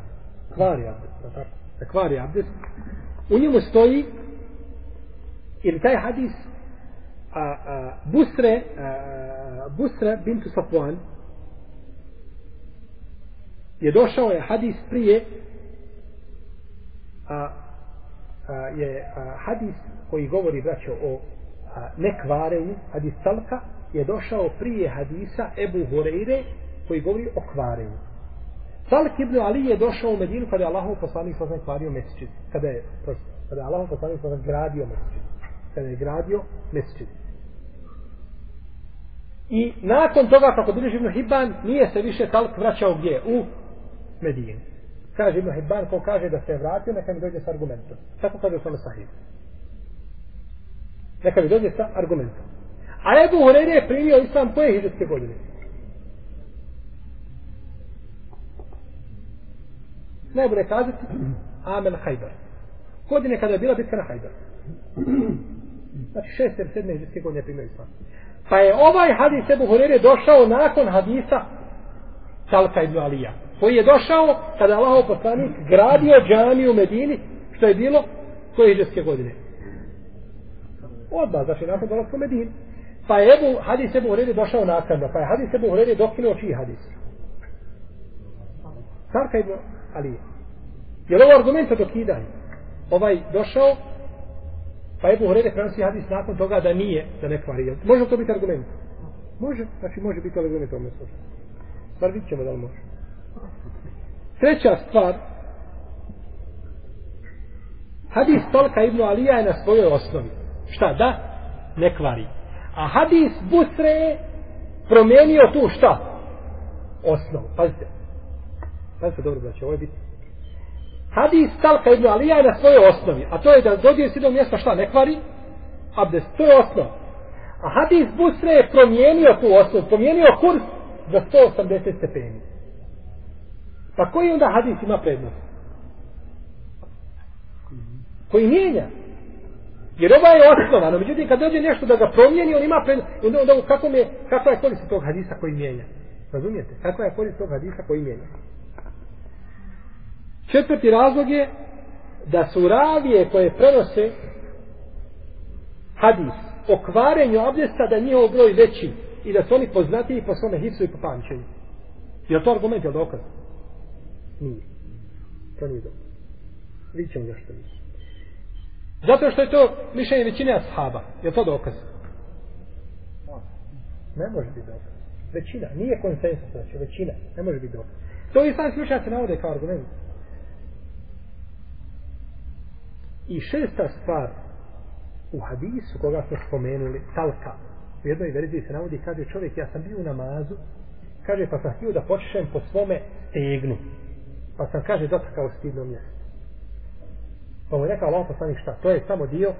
kvari abdest. Da kvari abdest. U njemu stoji ili taj hadis a, a, Busre a, Busre bintu Safwan je došao je hadis prije a, a, je a, hadis koji govori braćo o a, nekvarenju. Hadis Talka je došao prije hadisa Ebu Horeire koji govori o kvarenju. Talk ibn Ali je došao u Medinu kada je Allahov poslanik sasvim kvario mesečit kada je, kada je Allahov poslanik sasvim gradio mesečit kada je gradio mesečit I nakon toga, kako bilježi Ibn Hibban, nije se više Talk vraćao gdje? U Medinu. Kaže Ibn Hibban, ko kaže da se je vratio, neka mi dođe s argumentom. Tako kaže u svome sahih. Neka mi dođe sa argumentom. A Ebu Hureyre je primio islam koje hiđarske godine? Najbolje kazati Amen Hajbar. Godine kada je bila bitka na Hajbar. Znači šest ili sedme hiđarske godine je primio islam. Pa je ovaj hadis Ebu Hurere došao nakon hadisa Talka ibn Alija. Koji je došao kada Allah poslanik gradio džamiju u Medini, što je bilo koje iđeske godine. Odmah, znači nakon dolazka u Medini. Pa je Ebu, hadis Ebu Hurere došao nakon, pa je hadis Ebu Hurere dokinuo čiji hadis? Sarka ibn Alija. Je li ovo argument za dokidanje? Ovaj došao Pa Ebu Hrede prenosi hadis nakon toga da nije, da ne kvari. Može to biti argument? Može, znači može biti argument u ovom slučaju. Bar vidit ćemo da li može. Treća stvar, hadis Tolka ibn Alija je na svojoj osnovi. Šta? Da? Ne kvari. A hadis Busre je promijenio tu šta? Osnovu. Pazite. Pazite dobro, znači, ovo je biti hadis Talka ibn Alija je na svojoj osnovi, a to je da dođe s do mjesta šta ne kvari, abdest, to je osnova. A hadis Busre je promijenio tu osnovu, promijenio kurs za 180 stepeni. Pa koji onda hadis ima prednost? Koji mijenja. Jer ova je osnova, no međutim kad dođe nešto da ga promijeni, on ima prednost. Onda, onda kako, je, kako je korist tog hadisa koji mijenja? Razumijete? Kako je korist tog hadisa koji mijenja? Četvrti razlog je da su ravije koje prenose hadis o kvarenju abdesta da njihov broj veći i da su oni poznati po svome hisu i po pamćenju. Je to argument, je li dokaz? Nije. To nije dokaz. Vidjet ćemo još što više. Zato što je to mišljenje većine ashaba. Je to dokaz? Ne može biti dokaz. Većina. Nije konsensus, znači većina. Ne može biti dokaz. To i sam slučaj se navode kao argument. I šesta stvar u hadisu koga smo spomenuli, talka, u jednoj verziji se navodi, kaže čovjek, ja sam bio u namazu, kaže, pa sam htio da počešem po svome tegnu. Pa sam, kaže, dotakao stidno mjesto. Pa mu je rekao Allah poslanik šta? To je samo dio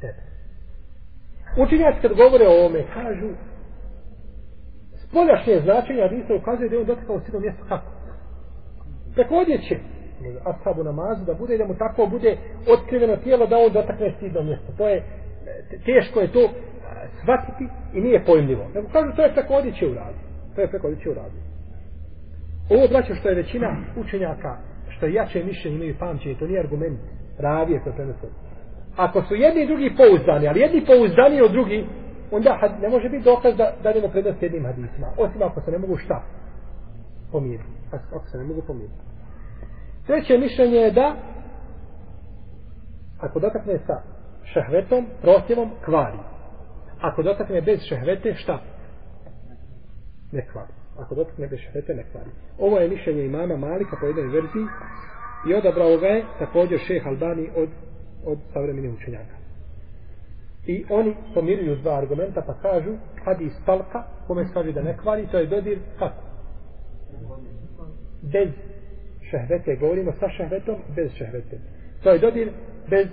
tebe. Učinjaci kad govore o ovome, kažu spoljašnje značenje hadisa ukazuje da je on dotakao stidno mjesto kako? Također će ashabu namazu da bude da mu tako bude otkriveno tijelo da on dotakne stidno mjesto. To je e, teško je to e, shvatiti i nije pojmljivo. Nego kažu to je preko odjeće u radu. To je preko odjeće u radu. Ovo braćo što je većina učenjaka što je jače mišljenje imaju pamćenje, to nije argument ravije to prenose. Ako su jedni i drugi pouzdani, ali jedni pouzdani od drugi, onda ne može biti dokaz da dademo prednost jednim hadisima. Osim ako se ne mogu šta? Pomiriti. Ako se ne mogu pomiriti. Treće mišljenje je da ako dotakne sa šehvetom, prosjevom, kvari. Ako dotakne bez šehvete, šta? Ne kvari. Ako dotakne bez šehvete, ne kvari. Ovo je mišljenje imama Malika po jednoj verziji i odabrao ga je također šeh Albani od, od savremenih učenjaka. I oni pomiruju dva argumenta pa kažu hadis talka, kome se kaže da ne kvari, to je dodir kako? Bez šehvete, govorimo sa šehvetom, bez šehvete. To je dodir bez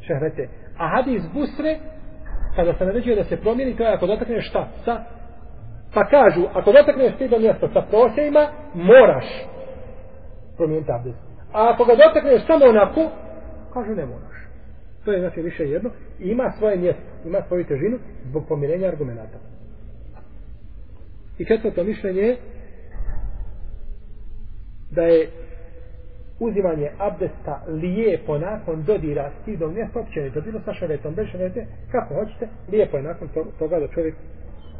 šehvete. A hadis busre, kada se naređuje da se promijeni, to je ako dotakneš šta? Sa Pa kažu, ako dotakneš ti do mjesta sa prosjejima, moraš promijeniti abdest. A ako ga dotakneš samo onako, kažu ne moraš. To je znači više jedno. I ima svoje mjesto, ima svoju težinu zbog pomirenja argumenta. I četvrto mišljenje je da je uzimanje abdesta lijepo nakon dodira stidom mjesta, općenito, bilo sa šaretom, bez šarete, kako hoćete, lijepo je nakon toga da čovjek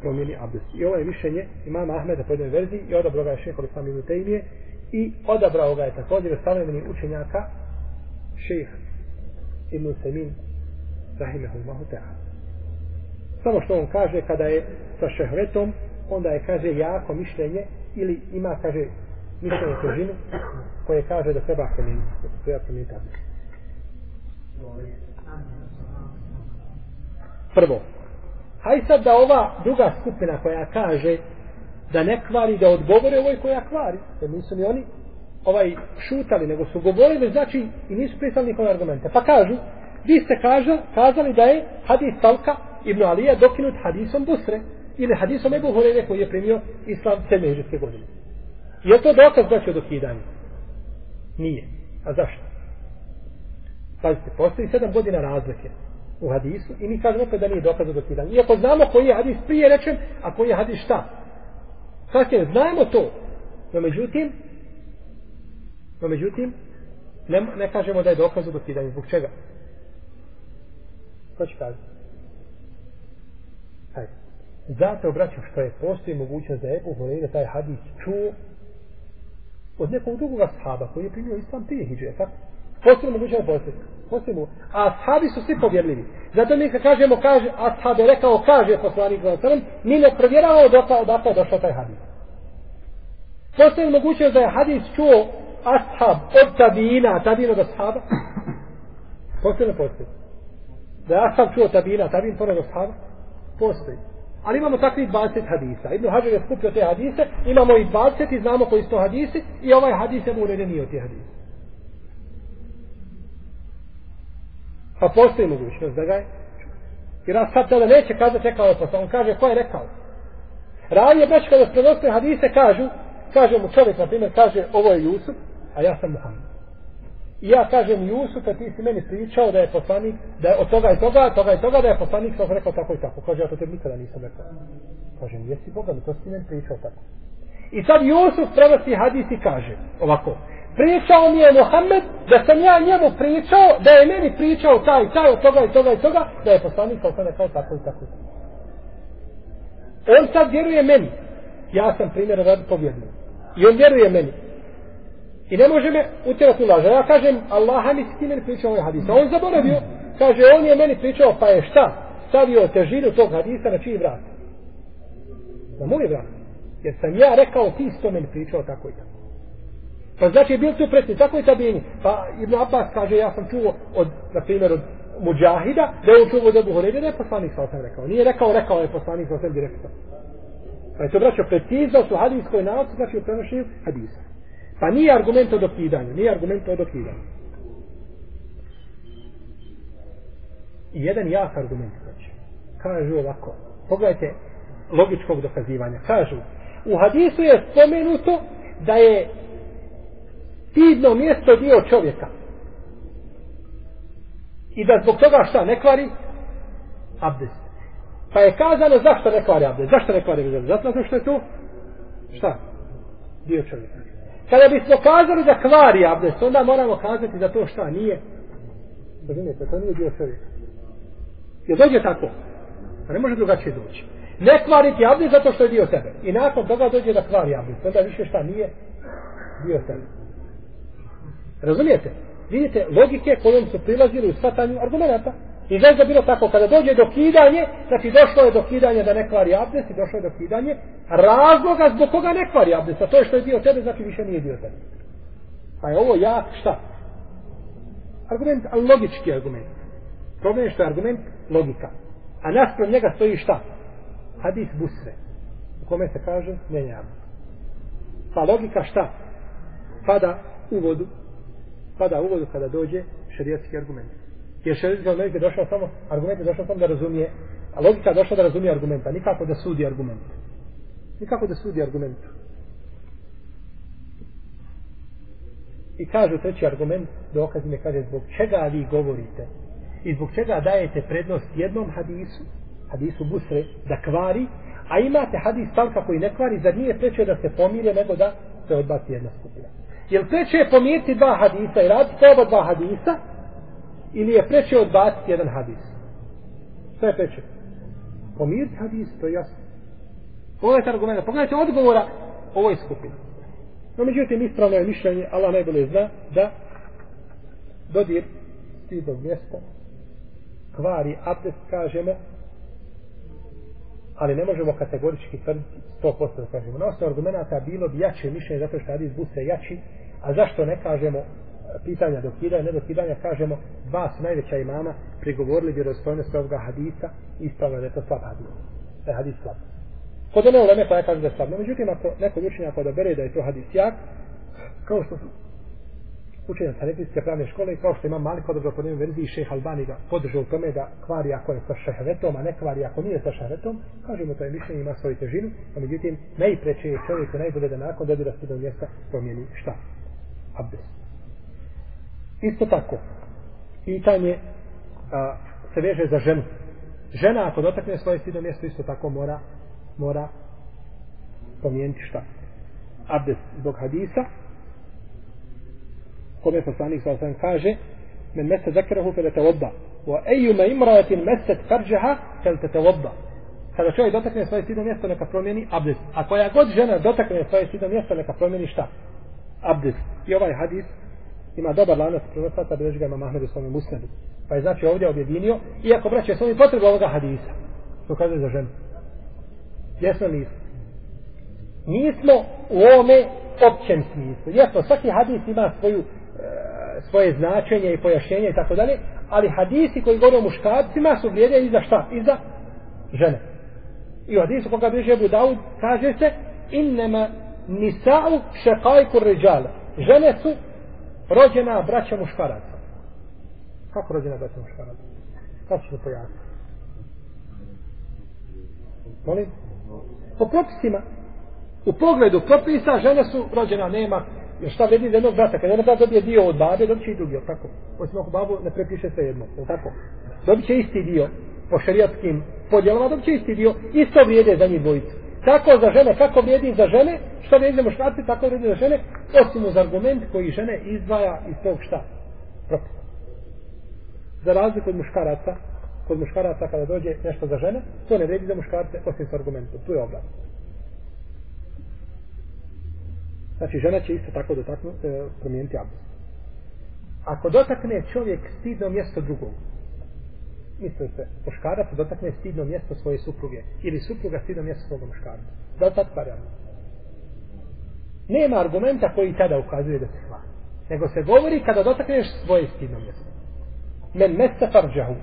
promijeni abdest. I ovo je mišljenje imama Ahmeda po jednoj verziji i odabrao ga je šeho Islam ibn Tejmije i odabrao ga je također stavljeni učenjaka šejh ibn Semin rahimehullahu ta'ala. Samo što on kaže kada je sa šehretom, onda je kaže jako mišljenje ili ima kaže mišljenje težinu koje kaže da treba promijeniti, treba promijeniti abdest. Prvo, Haj sad da ova druga skupina koja kaže da ne kvari, da odgovore ovoj koja kvari, Jer nisu ni oni ovaj šutali, nego su govorili, znači, i nisu pristali nikome argumente. Pa kažu, vi ste kaža, kazali da je hadis Talka ibn Alija dokinut hadisom Busre, ili hadisom Ebu Horele koji je primio islam sedme hiđarske godine. Je to dokaz znači, da će dokidanje? Nije. A zašto? Pazite, postoji sedam godina razlike u hadisu i mi kažemo opet da nije dokaz za dokidanje. Iako znamo koji je hadis prije rečen, a koji je hadis šta. Kasnije, znamo to. No međutim, no međutim, ne, ne kažemo da je dokaz za dokidanje. Zbog čega? Ko će kazati? Hajde. Zato, braćo, što je postoji mogućnost da je Ebu Horeira taj hadis čuo od nekog drugog ashaba koji je primio islam prije hijđe, tako? Postoji mogućnost da postoji. Mogućnost. A ashabi su svi povjerljivi. Zato mi kad kažemo, kaže, ashab je rekao, kaže poslanik za osrem, mi ne provjeravamo da je došao taj hadis. Postoji mogućnost da je hadis čuo ashab od tabina, tabina do ashaba? Postoji ne postoji? Da je ashab čuo tabina, tabin pored do ashaba? Postoji. Ali imamo takvi 20 hadisa. Ibn Hađar je skupio te hadise, imamo i 20 i znamo koji su to hadisi i ovaj hadis je mu uredenio te hadise. Pa postoji mogućnost da ga je Jer nas sad tada neće kazati rekao je posao. On kaže ko je rekao. Ravije baš kada se prenose hadise kažu, kaže mu čovjek na primjer, kaže ovo je Jusuf, a ja sam Muhammed. I ja kažem Jusuf, a ti si meni pričao da je poslanik, da je od toga i toga, toga i toga, da je poslanik sam rekao tako i tako. Kaže, ja to tebi nikada nisam rekao. Kaže, jesi Boga mi, to si meni pričao tako. I sad Jusuf prenosi hadis i kaže ovako, pričao mi je Mohamed da sam ja njemu pričao, da je meni pričao taj, taj, od toga i toga i toga, da je poslanik sa osam rekao tako i tako. On sad vjeruje meni. Ja sam primjer rad povjednik. I on vjeruje meni. I ne može me utjerati u laža. Ja kažem, Allah mi si ti meni pričao ovaj hadis. A on zaboravio, kaže, on je meni pričao, pa je šta? Stavio težinu tog hadisa na čiji vrat? Na moj vrat. Jer sam ja rekao, ti si to meni pričao tako i tako. Pa znači je bil tu presni, tako je tabini. Pa Ibn Abbas kaže, ja sam čuo od, na primjer, od Mujahida, da je on čuo od Ebu Horeira, da je poslanik sa osam rekao. Nije rekao, rekao je poslanik sa osam direktno. Pa je to braćo precizno su hadijskoj nauci, znači u prenošenju hadisa. Pa nije argument o dokidanju, nije argument o dokidanju. I jedan jak argument znači. Kažu ovako. Pogledajte logičkog dokazivanja. Kažu, u hadisu je spomenuto da je stidno mjesto dio čovjeka. I da zbog toga šta ne kvari? Abdest. Pa je kazano zašto ne kvari abdest? Zašto ne kvari abdest? Zato što je tu šta? Dio čovjeka. Kada bismo kazali da kvari abdest, onda moramo kazati da to šta nije. Razumijete, to nije dio čovjeka. Jer dođe tako. A ne može drugačije doći. Ne kvariti abdest zato što je dio tebe. I nakon toga dođe da kvari abdest. Onda više šta nije dio tebe. Razumijete? Vidite logike kojom su prilazili u shvatanju argumenta. I zaista bilo tako, kada dođe do kidanje, znači došlo je do kidanja da ne kvari abdest i došlo je do kidanje, razloga zbog koga ne kvari abdest, a to je što je dio tebe, znači više nije dio tebe. Pa je ovo jak šta? Argument, ali logički argument. Problem je što je argument logika. A naspred njega stoji šta? Hadis busre. U kome se kaže, ne njama. Pa logika šta? Pada u vodu. Pada u vodu kada dođe šarijetski argument. Jer šerijski argument je došao samo, argument je došao samo da razumije, a logika je došla da razumije argumenta, nikako da sudi argument. Nikako da sudi argument. I kažu treći argument, dokaz mi kaže zbog čega vi govorite i zbog čega dajete prednost jednom hadisu, hadisu Busre, da kvari, a imate hadis talka koji ne kvari, zar nije preče da se pomire nego da se odbaci jedna skupina. Jel preče je pomijeti dva hadisa i raditi oba dva hadisa, ili je preče odbaciti jedan hadis? Šta je preče? Pomijeti hadis, to je jasno. Pogledajte argumenta, pogledajte odgovora ovoj skupini. No, međutim, ispravno je mišljenje, Allah najbolje zna, da dodir stidog mjesta kvari abdest, kažemo, ali ne možemo kategorički tvrditi 100% da kažemo. Na osnovu argumenta bilo bi jače mišljenje zato što hadis buse jači, a zašto ne kažemo pitanja dokidanja, ne dokidanja, kažemo, dva su najveća imama prigovorili vjerozstojnost ovoga hadisa i ispravno da je to slab hadis. Da je hadis slab. Kod ono uleme koja kaže da je slab. No, međutim, ako neko učenja kada da je to hadis jak, kao što su učenja sa pravne škole, kao što ima Malik podržao pod verziji, šeha Albani ga podržao u tome da kvari ako je sa šehvetom, a ne kvari ako nije sa šehvetom, kažemo to je mišljenje, ima svoju težinu, a međutim, najpreće je čovjeku najbolje da nakon dodira se do mjesta promijeni šta? Abdes. Isto tako, pitanje a, se veže za ženu. Žena ako dotakne svoje stidno mjesto, isto tako mora, mora promijeniti šta? Abdes zbog hadisa, kome poslanik sa osam kaže, men mese zakerahu fe te vodba. Wa ejume imrajatin meset karđeha fel te vodba. Kada čovjek dotakne svoje stidno mjesto, neka promijeni abdest. A koja god žena dotakne svoje stidno mjesto, neka promijeni šta? Abdest. I ovaj hadis ima dobar lanac prenosaca, bilježi ga ima Mahmed u svome muslimu. Pa je znači ovdje objedinio, iako braće su potrebu ovoga hadisa. To kaže za ženu. Jesmo nismo? Nismo u ovome općem smislu. Jesmo, svaki hadis ima svoju, svoje značenje i pojašnjenje i tako dalje, ali hadisi koji govore o muškarcima su vrijede i za šta? I za žene. I u hadisu koga bliže Abu Dawud kaže se innema nisa'u šekajku ređala. Žene su rođena braća muškaraca. Kako rođena braća muškaraca? Kako ću pojasniti? Molim? Po propisima. U pogledu propisa žene su rođena, nema jer šta vredi za jednog brata, Kad jedan brat dobije dio od babe, dobit će i drugi, tako? Osim ako babu ne prepiše sve jedno, je tako? Dobit će isti dio po šarijatskim podjelama, dobit će isti dio, isto vrijede za njih dvojicu. Tako za žene, kako vrijedi za žene, što vrijedi za muškarci, tako vrijedi za žene, osim uz argument koji žene izdvaja iz tog šta? Propisa. Za razliku od muškaraca, kod muškaraca kada dođe nešto za žene, to ne vrijedi za muškarce, osim s argumentom. Tu je oblast. Znači, žena će isto tako dotaknu, e, promijeniti abdest. Ako dotakne čovjek stidno mjesto drugog, mislite, muškarac dotakne stidno mjesto svoje supruge ili supruga stidno mjesto svoga muškarca. Da li tako varijamo? Nema argumenta koji tada ukazuje da se hvali. Nego se govori kada dotakneš svoje stidno mjesto. Men mesta farđahu.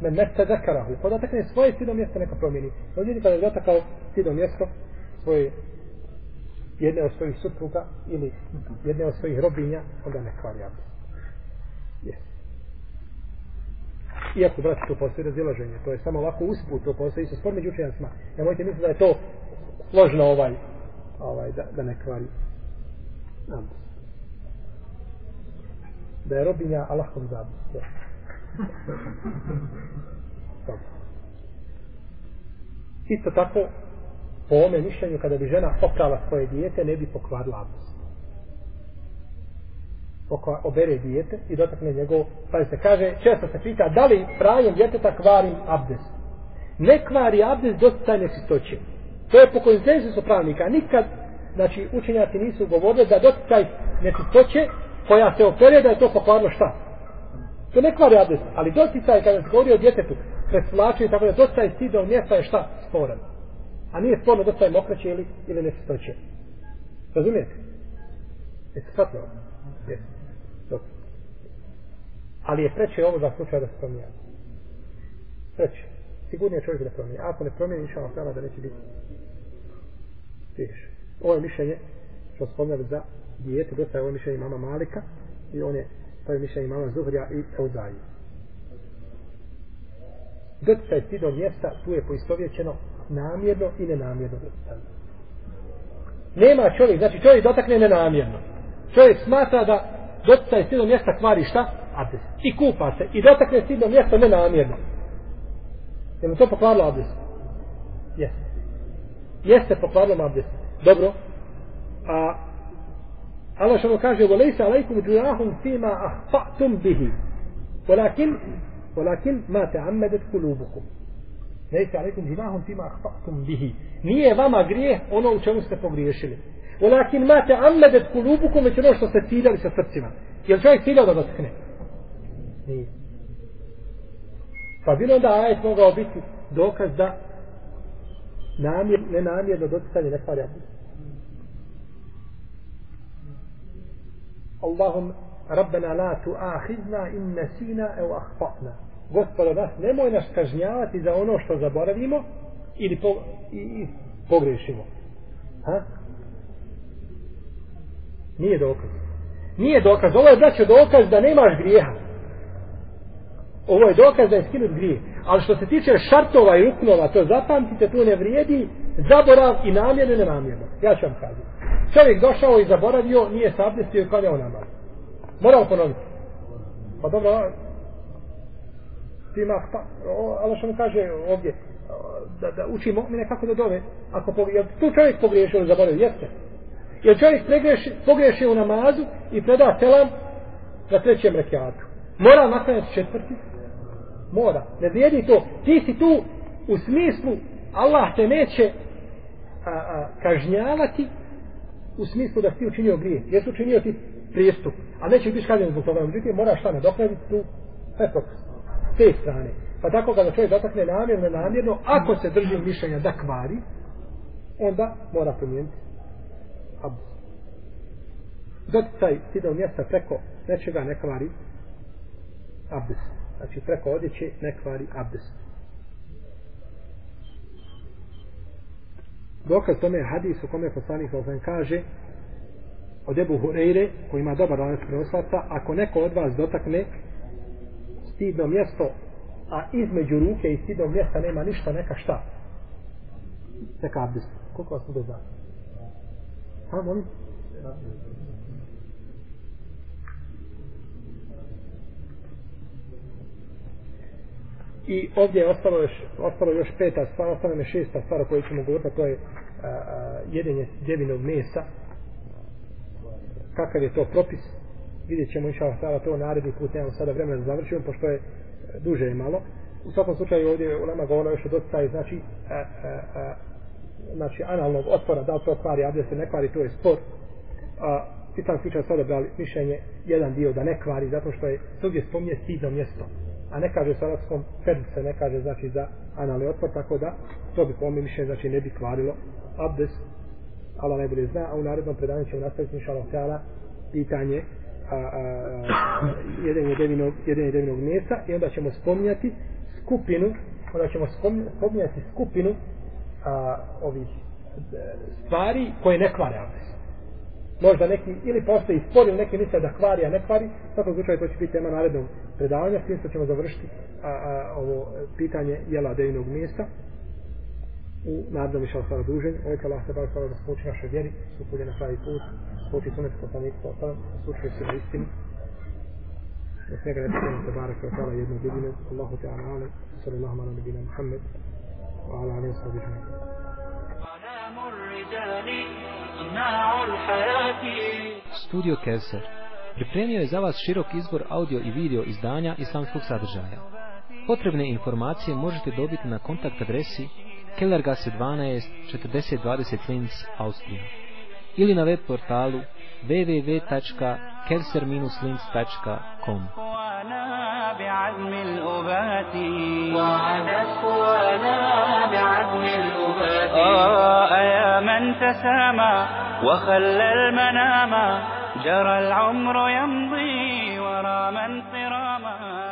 Men mesta zakarahu. Kada dotakne svoje stidno mjesto neka promijeni. Ovdje kada je dotakao stidno mjesto svoje jedne od svojih supruga ili jedne od svojih robinja, onda ne kvari abdest. Yes. Iako, braći, to postoji razilaženje. To je samo ovako usput, to postoji isto spor među učenjacima. Nemojte misliti da je to složno ovaj, ovaj da, da ne kvari. abdest. Da je robinja Allahom zabu. Isto tako, po ome mišljenju, kada bi žena oprala svoje dijete, ne bi pokvarila abdest. Oko obere dijete i dotakne njegov, pa se kaže, često se pita, da li pranjem djeteta kvarim abdest? Ne kvari abdest doticaj nečistoće. To je po konsensusu pravnika. Nikad, znači, učenjaci nisu govorili da doticaj nečistoće koja se opere da je to pokvarno šta? To ne kvari abdest, ali doticaj kada se govori o djetetu, presvlačuje tako da doticaj stidom mjesta je šta? Sporan. A nije sporno je mokraće ili, ili nečistoće. Razumijete? Jeste shvatili? Jeste. Dobro. Ali je preče ovo za slučaj da se promijeni. Preče. Sigurnije čovjek da promijeni. Ako ne promijeni, inša Allah da neće biti teško. Ovo je mišljenje što spomnjali za dijete, dosta je ovo mišljenje mama Malika i on je, to je mišljenje mama Zuhrija i Euzaji. Doticaj do mjesta, tu je poistovjećeno namjerno i nenamjerno doticaj. Nema čovjek, znači čovjek dotakne nenamjerno. Čovjek smatra da doticaj stidnog mjesta kvari šta? Abdes. I kupa se. I dotakne stidnog mjesta nenamjerno. Je li to pokvarilo abdes? Jeste. Jeste pokvarilo abdes. Dobro. A Allah što mu kaže وَلَيْسَ عَلَيْكُمْ جُنَاهُمْ فِي مَا أَخْطَأْتُمْ بِهِ ولكن ولكن ما تعمدت قلوبكم ليس عليكم جناح فيما أخطأتم به nije vama grijeh ono u čemu ste pogriješili ولكن ما تعمدت قلوبكم već ono što ste ciljali sa srcima je li čovjek ciljao da dotkne nije pa bilo da ajet mogao biti dokaz da namjer, nenamjerno doticanje ne kvari abdest Allahum Rabbena la tu'ahidna in nesina ev ahfa'na. Gospodo nas, nemoj nas kažnjavati za ono što zaboravimo ili po, i, i pogrešimo. Ha? Nije dokaz. Nije dokaz. Ovo je braćo dokaz da nemaš grijeha. Ovo je dokaz da je skinut grije. Ali što se tiče šartova i ruknova, to zapamtite, tu ne vrijedi zaborav i namjerno i nenamjerno. Ja ću vam kazati. Čovjek došao i zaboravio, nije se abdestio i klanjao namaz. Moramo ponoviti. Pa dobro, ti ima, pa, ali što mu kaže ovdje, da, da uči mu'mine kako da dove. Ako pogriješio, tu čovjek pogriješio ili zaboravio, jeste. Jer čovjek pregreši, pogriješi u namazu i preda selam na trećem rekiatu. Mora naklanjati četvrti? Mora. Ne vrijedi to. Ti si tu u smislu Allah te neće a, a, kažnjavati u smislu da si učinio grije. Jer učinio ti prijestup. A neće biti kažnjen zbog toga. Međutim, moraš šta nadoknaditi tu sve propust te strane. Pa tako kada čovjek dotakne namjerno, namjerno, ako se drži mišljenja da kvari, onda mora promijeniti abdus. Doticaj stidao mjesta preko nečega ne kvari abdus. Znači preko odjeće ne kvari abdus. dokaz tome je hadis u kome poslanik Zalzan kaže od Ebu Hureyre koji ima dobar lanac prenoslaca ako neko od vas dotakne stidno mjesto a između ruke i stidnog mjesta nema ništa neka šta neka abdest koliko vas bude znači ha molim I ovdje je ostalo još, ostalo još peta stvar, ostalo je šesta stvar o kojoj ćemo govoriti, to je a, a, jedenje djevinog mesa. Kakav je to propis? Vidjet ćemo inša Allah to naredni put, nemam sada vremena da završimo, pošto je e, duže je malo. U svakom slučaju ovdje u nama govorilo još o dostaje, znači, a, a, a, znači analnog otvora, da li to kvari, a se ne kvari, to je spor. A, Islam slučaj sada brali mišljenje, jedan dio da ne kvari, zato što je svugdje spominje stidno mjesto a ne kaže s arapskom se ne kaže znači za analni otvor, tako da to bi po mišljenju znači ne bi kvarilo abdes, Allah najbolje zna, a u narednom predanju ćemo nastaviti inša Allah pitanje a, a, a, jedenje devinog, jedenje devinog mesa i onda ćemo spominjati skupinu onda ćemo spominjati skupinu a, ovih e, stvari koje ne kvare abdest. možda neki, ili postoji spor, ili neki misle da kvari, a ne kvari, tako slučaju to će biti tema narednog predavanja, s tim što ćemo završiti a, a, ovo pitanje jela devinog mjesta u narednom išao sada druženju. Ovo je Allah se bar sada da spoči naše vjeri, supulje na pravi put, spoči sunet poslanik, sada slučaju se na istinu. Da s njega ne pitanje kao tala jednog jedinog, Allahu te ala ala, sallallahu ala nabina Muhammed, wa ala ale sallahu ala Studio Kevser pripremio je za vas širok izbor audio i video izdanja islamskog sadržaja. Potrebne informacije možete dobiti na kontakt adresi Kellergasse 12 4020 Linz, Austrija. ili na web portalu www.kelser-links.com الأبات. الأبات. آه يا من تسامى وخلى المنام جرى العمر يمضي ورا من صراما